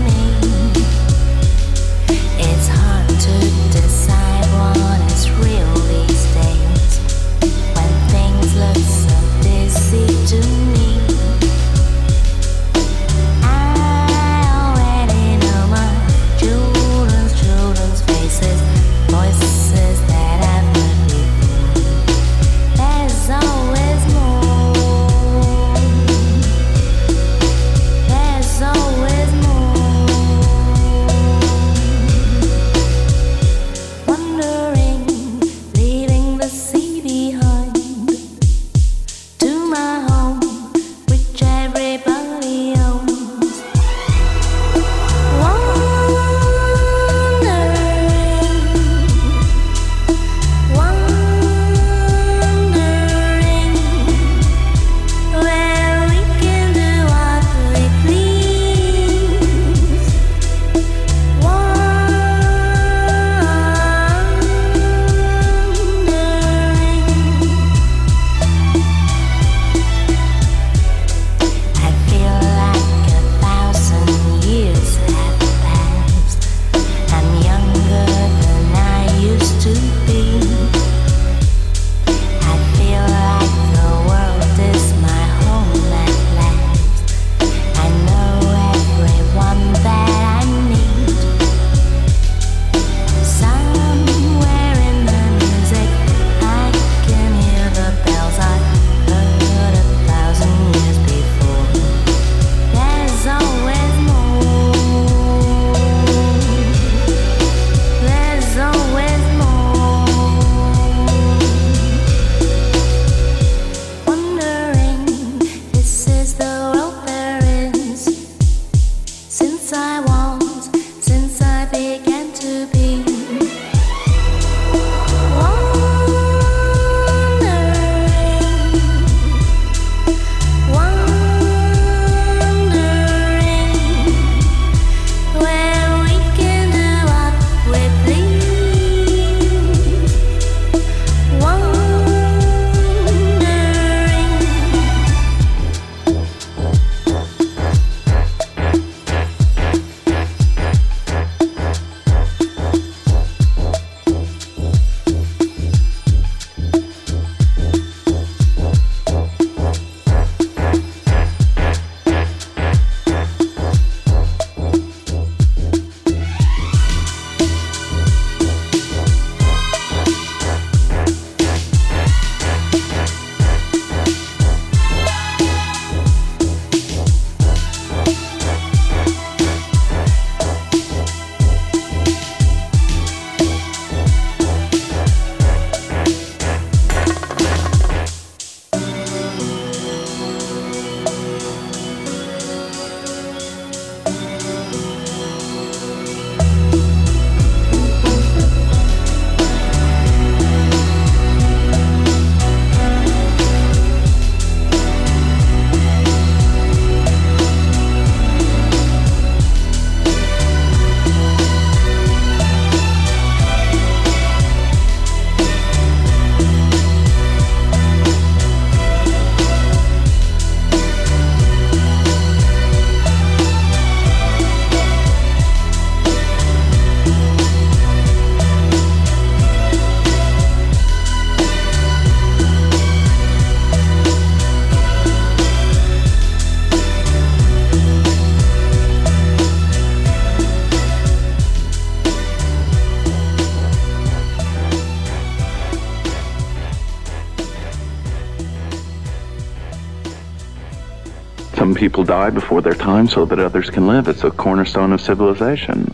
Die before their time so that others can live. It's a cornerstone of civilization.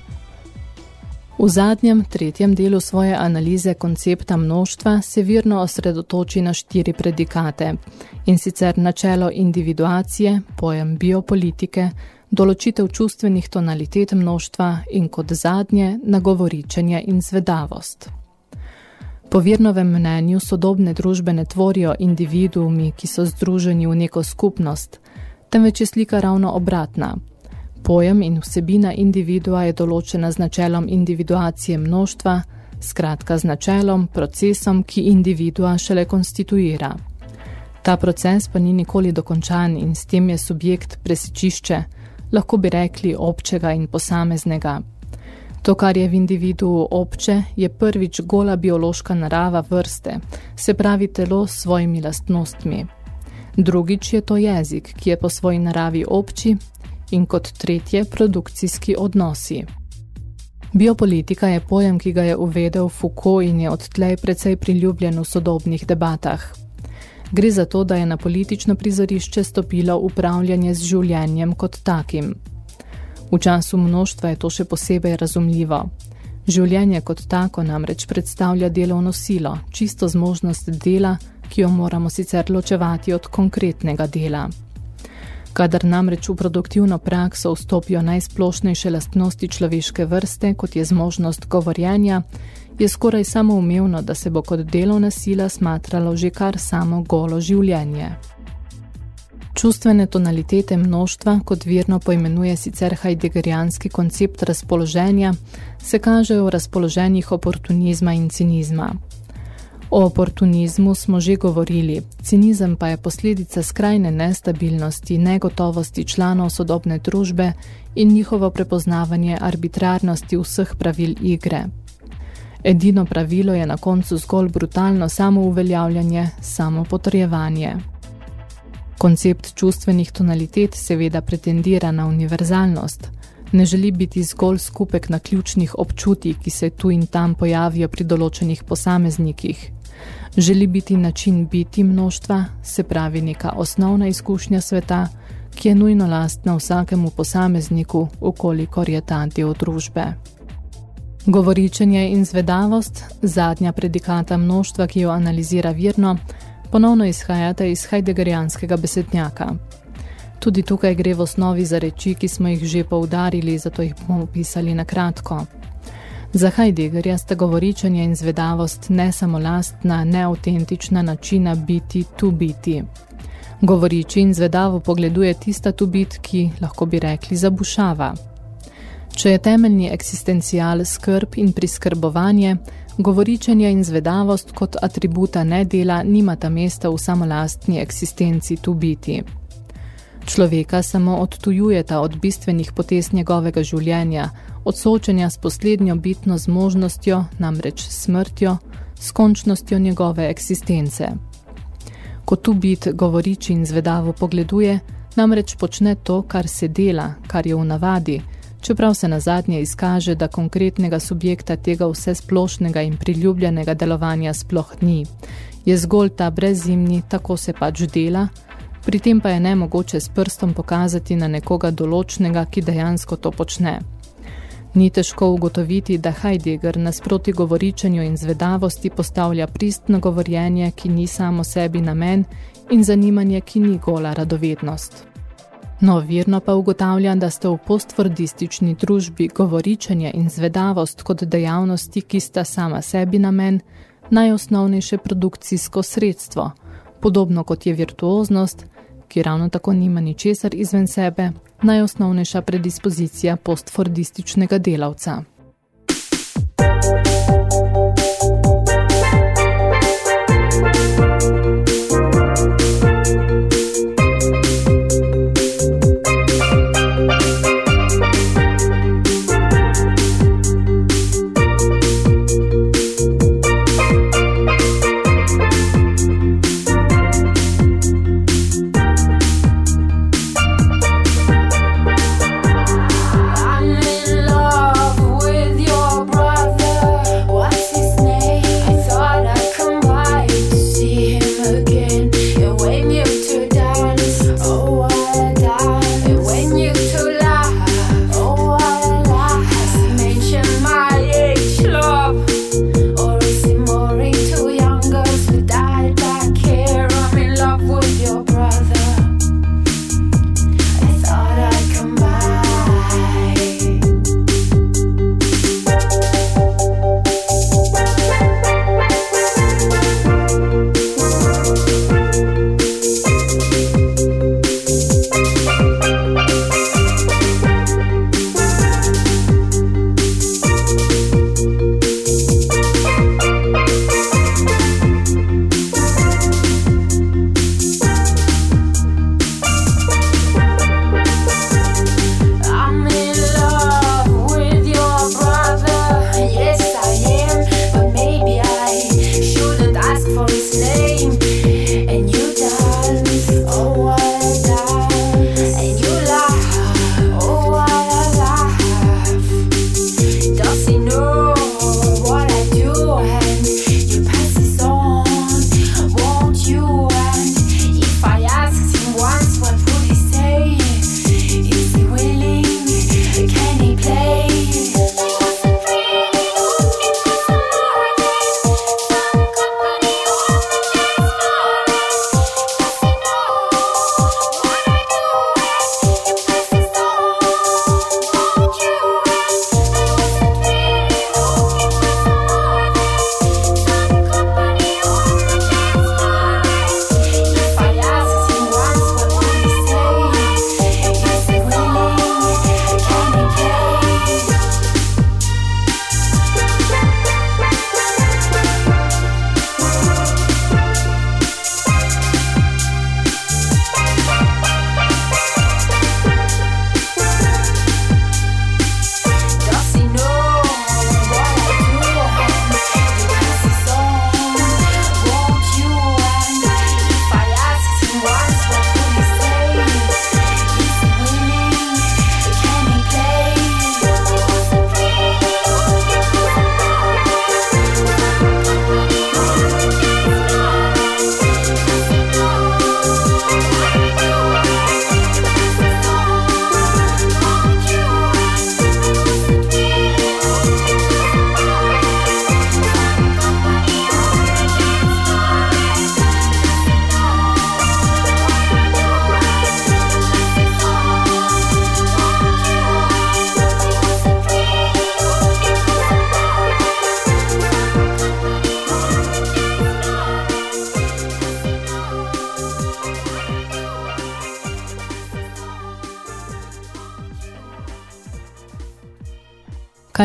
V zadnjem, tretjem delu svoje analize koncepta množstva se virno osredotoči na štiri predikate in sicer načelo individuacije, pojem biopolitike, določitev čustvenih tonalitet množstva in kot zadnje nagovoričenje in zvedavost. Po Virnovem mnenju sodobne družbe ne tvorijo individuumi, ki so združeni v neko skupnost, temveč je slika ravno obratna. Pojem in vsebina individua je določena z načelom individuacije množstva, skratka z načelom, procesom, ki individua šele konstituira. Ta proces pa ni nikoli dokončan in s tem je subjekt presečišče, lahko bi rekli občega in posameznega. To, kar je v individuu obče, je prvič gola biološka narava vrste, se pravi telo s svojimi lastnostmi. Drugič je to jezik, ki je po svoji naravi obči in kot tretje produkcijski odnosi. Biopolitika je pojem, ki ga je uvedel Foucault in je odtlej precej priljubljen v sodobnih debatah. Gre za to, da je na politično prizorišče stopilo upravljanje z življenjem kot takim. V času množstva je to še posebej razumljivo. Življenje kot tako namreč predstavlja delovno silo, čisto zmožnost dela, ki jo moramo sicer ločevati od konkretnega dela. Kadar namreč v produktivno prakso vstopijo najsplošnejše lastnosti človeške vrste, kot je zmožnost govorjenja, je skoraj samoumevno, da se bo kot delovna sila smatralo že kar samo golo življenje. Čustvene tonalitete množstva, kot virno poimenuje sicer heidegerijanski koncept razpoloženja, se kažejo v razpoloženjih oportunizma in cinizma. O oportunizmu smo že govorili, cinizem pa je posledica skrajne nestabilnosti, negotovosti članov sodobne družbe in njihovo prepoznavanje arbitrarnosti vseh pravil igre. Edino pravilo je na koncu zgolj brutalno samouveljavljanje, samopotrjevanje. Koncept čustvenih tonalitet seveda pretendira na univerzalnost. Ne želi biti zgolj skupek na ključnih občutij, ki se tu in tam pojavijo pri določenih posameznikih. Želi biti način biti množstva, se pravi neka osnovna izkušnja sveta, ki je nujno lastna vsakemu posamezniku, ukolikor je ta del družbe. Govoričenje in zvedavost, zadnja predikata množstva, ki jo analizira virno, ponovno izhajata iz heidegerijanskega besednjaka. Tudi tukaj gre v osnovi za reči, ki smo jih že poudarili, zato jih bomo pisali na kratko. Za Heideggerja sta govoričenje in zvedavost ne samo lastna, neautentična načina biti tu biti. Govoriči in zvedavo pogleduje tista tu bit, ki lahko bi rekli zabušava. Če je temeljni eksistencial skrb in priskrbovanje, govoričenje in zvedavost kot atributa nedela nimata mesta v samolastni eksistenci tu biti. Človeka samo odtujujeta od bistvenih potez njegovega življenja, od soočenja s poslednjo bitno zmožnostjo, namreč smrtjo, s končnostjo njegove eksistence. Ko tu bit govoriči in zvedavo pogleduje, namreč počne to, kar se dela, kar je v navadi, čeprav se na zadnje izkaže, da konkretnega subjekta tega vse splošnega in priljubljenega delovanja sploh ni. Je zgolj ta brezimni, tako se pač dela, pri tem pa je nemogoče s prstom pokazati na nekoga določnega, ki dejansko to počne. Ni težko ugotoviti, da Heidegger nasproti govoričenju in zvedavosti postavlja pristno govorjenje, ki ni samo sebi namen in zanimanje, ki ni gola radovednost. No, virno pa ugotavlja, da ste v postfordistični družbi govoričenje in zvedavost kot dejavnosti, ki sta sama sebi namen, najosnovnejše produkcijsko sredstvo, podobno kot je virtuoznost, ki ravno tako nima ničesar izven sebe, najosnovnejša predispozicija postfordističnega delavca.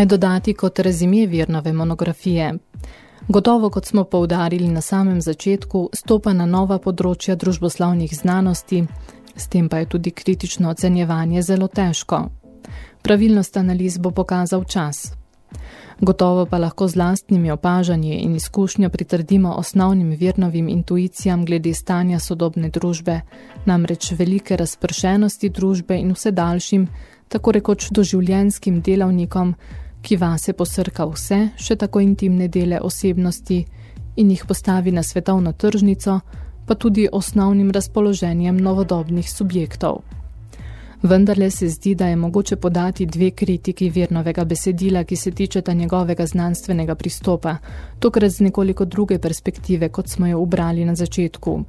Kaj dodati kot rezime Virnove monografije? Gotovo, kot smo poudarili na samem začetku, stopa na nova področja družboslavnih znanosti, s tem pa je tudi kritično ocenjevanje zelo težko. Pravilnost analiz bo pokazal čas. Gotovo pa lahko z lastnimi opažanji in izkušnjo pritrdimo osnovnim virnovim intuicijam glede stanja sodobne družbe, namreč velike razpršenosti družbe in vse daljšim, tako rekoč doživljenskim delavnikom, ki vase posrka vse, še tako intimne dele osebnosti in jih postavi na svetovno tržnico, pa tudi osnovnim razpoloženjem novodobnih subjektov. Vendarle se zdi, da je mogoče podati dve kritiki Virnovega besedila, ki se tičeta njegovega znanstvenega pristopa, tokrat z nekoliko druge perspektive, kot smo jo ubrali na začetku.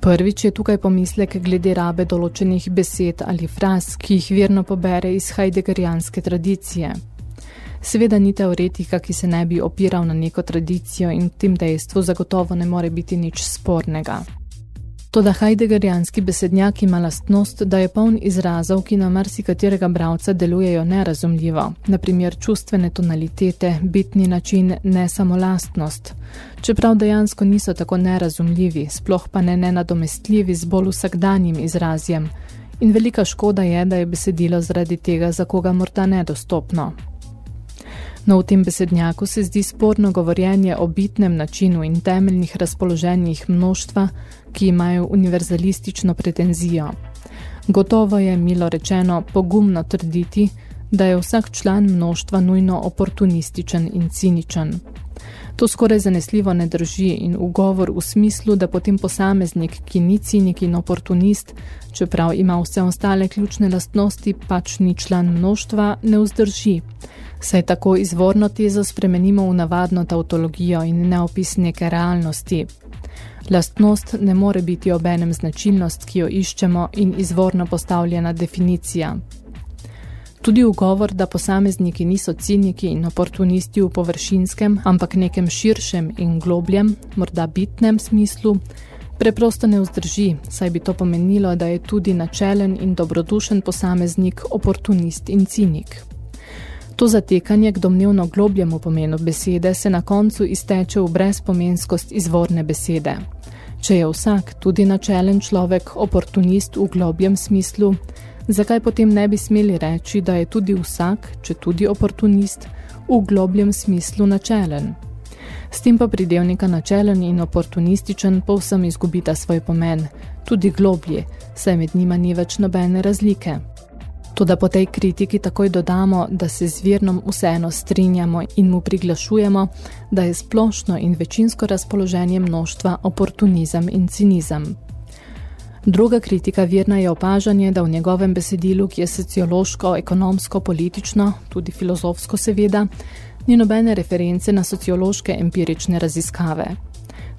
Prvič je tukaj pomislek glede rabe določenih besed ali fraz, ki jih verno pobere iz heidegerijanske tradicije. Seveda ni teoretika, ki se ne bi opiral na neko tradicijo in v tem dejstvu zagotovo ne more biti nič spornega. Toda heidegerijanski besednjak ima lastnost, da je poln izrazov, ki na marsikaterega bralca delujejo nerazumljivo, naprimer čustvene tonalitete, bitni način, ne samo lastnost. Čeprav dejansko niso tako nerazumljivi, sploh pa ne nenadomestljivi z bolj vsakdanjim izrazjem. In velika škoda je, da je besedilo zaradi tega za koga morda nedostopno. No, v tem besednjaku se zdi sporno govorjenje o bitnem načinu in temeljnih razpoloženjih množstva, ki imajo univerzalistično pretenzijo. Gotovo je, milo rečeno, pogumno trditi, da je vsak član množstva nujno oportunističen in ciničen. To skoraj zanesljivo ne drži in ugovor v smislu, da potem posameznik, ki ni cinik in oportunist, čeprav ima vse ostale ključne lastnosti, pač ni član množstva, ne vzdrži. Saj tako izvorno tezo spremenimo v navadno tautologijo in neopis neke realnosti. Lastnost ne more biti obenem značilnost, ki jo iščemo in izvorno postavljena definicija. Tudi ugovor, da posamezniki niso ciniki in oportunisti v površinskem, ampak nekem širšem in globljem, morda bitnem smislu, preprosto ne vzdrži, saj bi to pomenilo, da je tudi načelen in dobrodušen posameznik oportunist in cinik. To zatekanje k domnevno globljemu pomenu besede se na koncu izteče v brezpomenskost izvorne besede. Če je vsak, tudi načelen človek, oportunist v globjem smislu, zakaj potem ne bi smeli reči, da je tudi vsak, če tudi oportunist, v globljem smislu načelen? S tem pa pridevnika načelen in oportunističen povsem izgubita svoj pomen, tudi globlje, saj med njima ni več nobene razlike. Toda po tej kritiki takoj dodamo, da se z Virnom vseeno strinjamo in mu priglašujemo, da je splošno in večinsko razpoloženje množstva oportunizem in cinizem. Druga kritika Virna je opažanje, da v njegovem besedilu, ki je sociološko, ekonomsko, politično, tudi filozofsko seveda, ni nobene reference na sociološke empirične raziskave.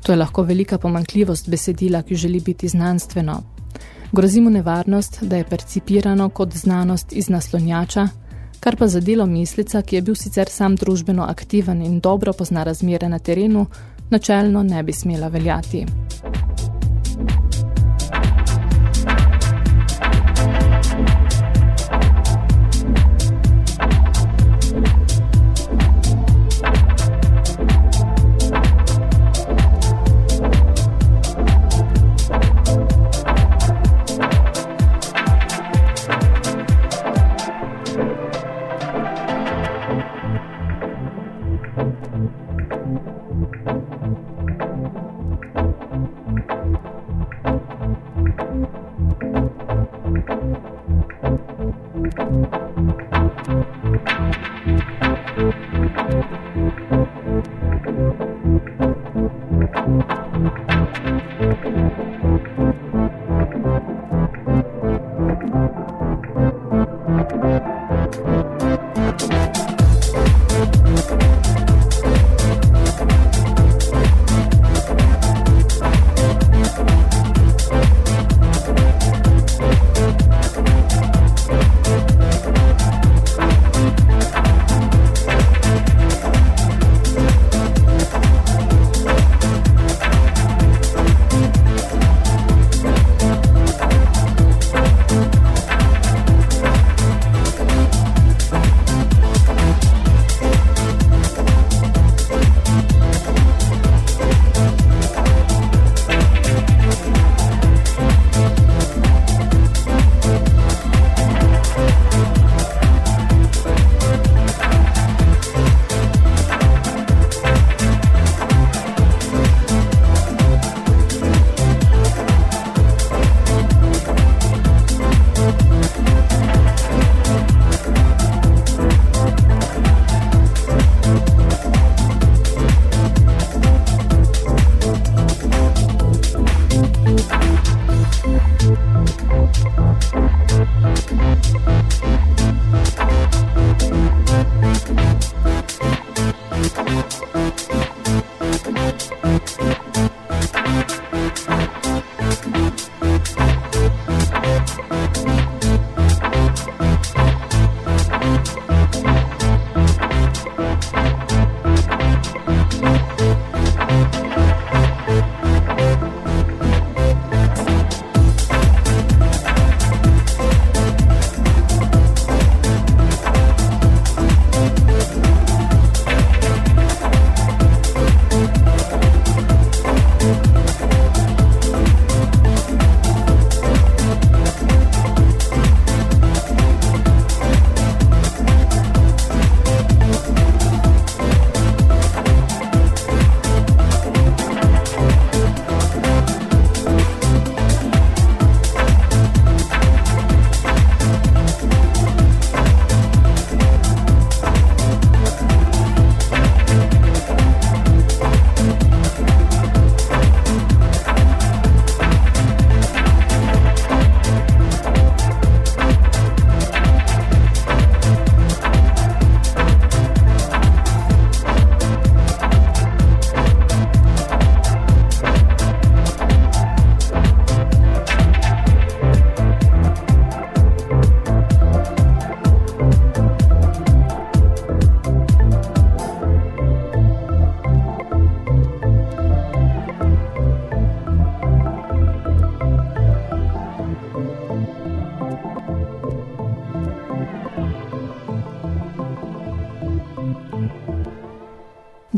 To je lahko velika pomankljivost besedila, ki želi biti znanstveno, Grozi mu nevarnost, da je percipirano kot znanost iz naslonjača, kar pa za delo mislica, ki je bil sicer sam družbeno aktiven in dobro pozna razmere na terenu, načelno ne bi smela veljati.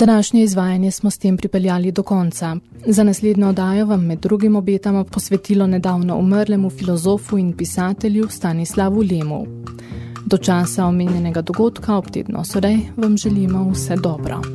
Današnje izvajanje smo s tem pripeljali do konca. Za naslednjo oddajo vam med drugim obetamo posvetilo nedavno umrlemu filozofu in pisatelju Stanislavu Lemu. Do časa omenjenega dogodka ob tedno sorej vam želimo vse dobro.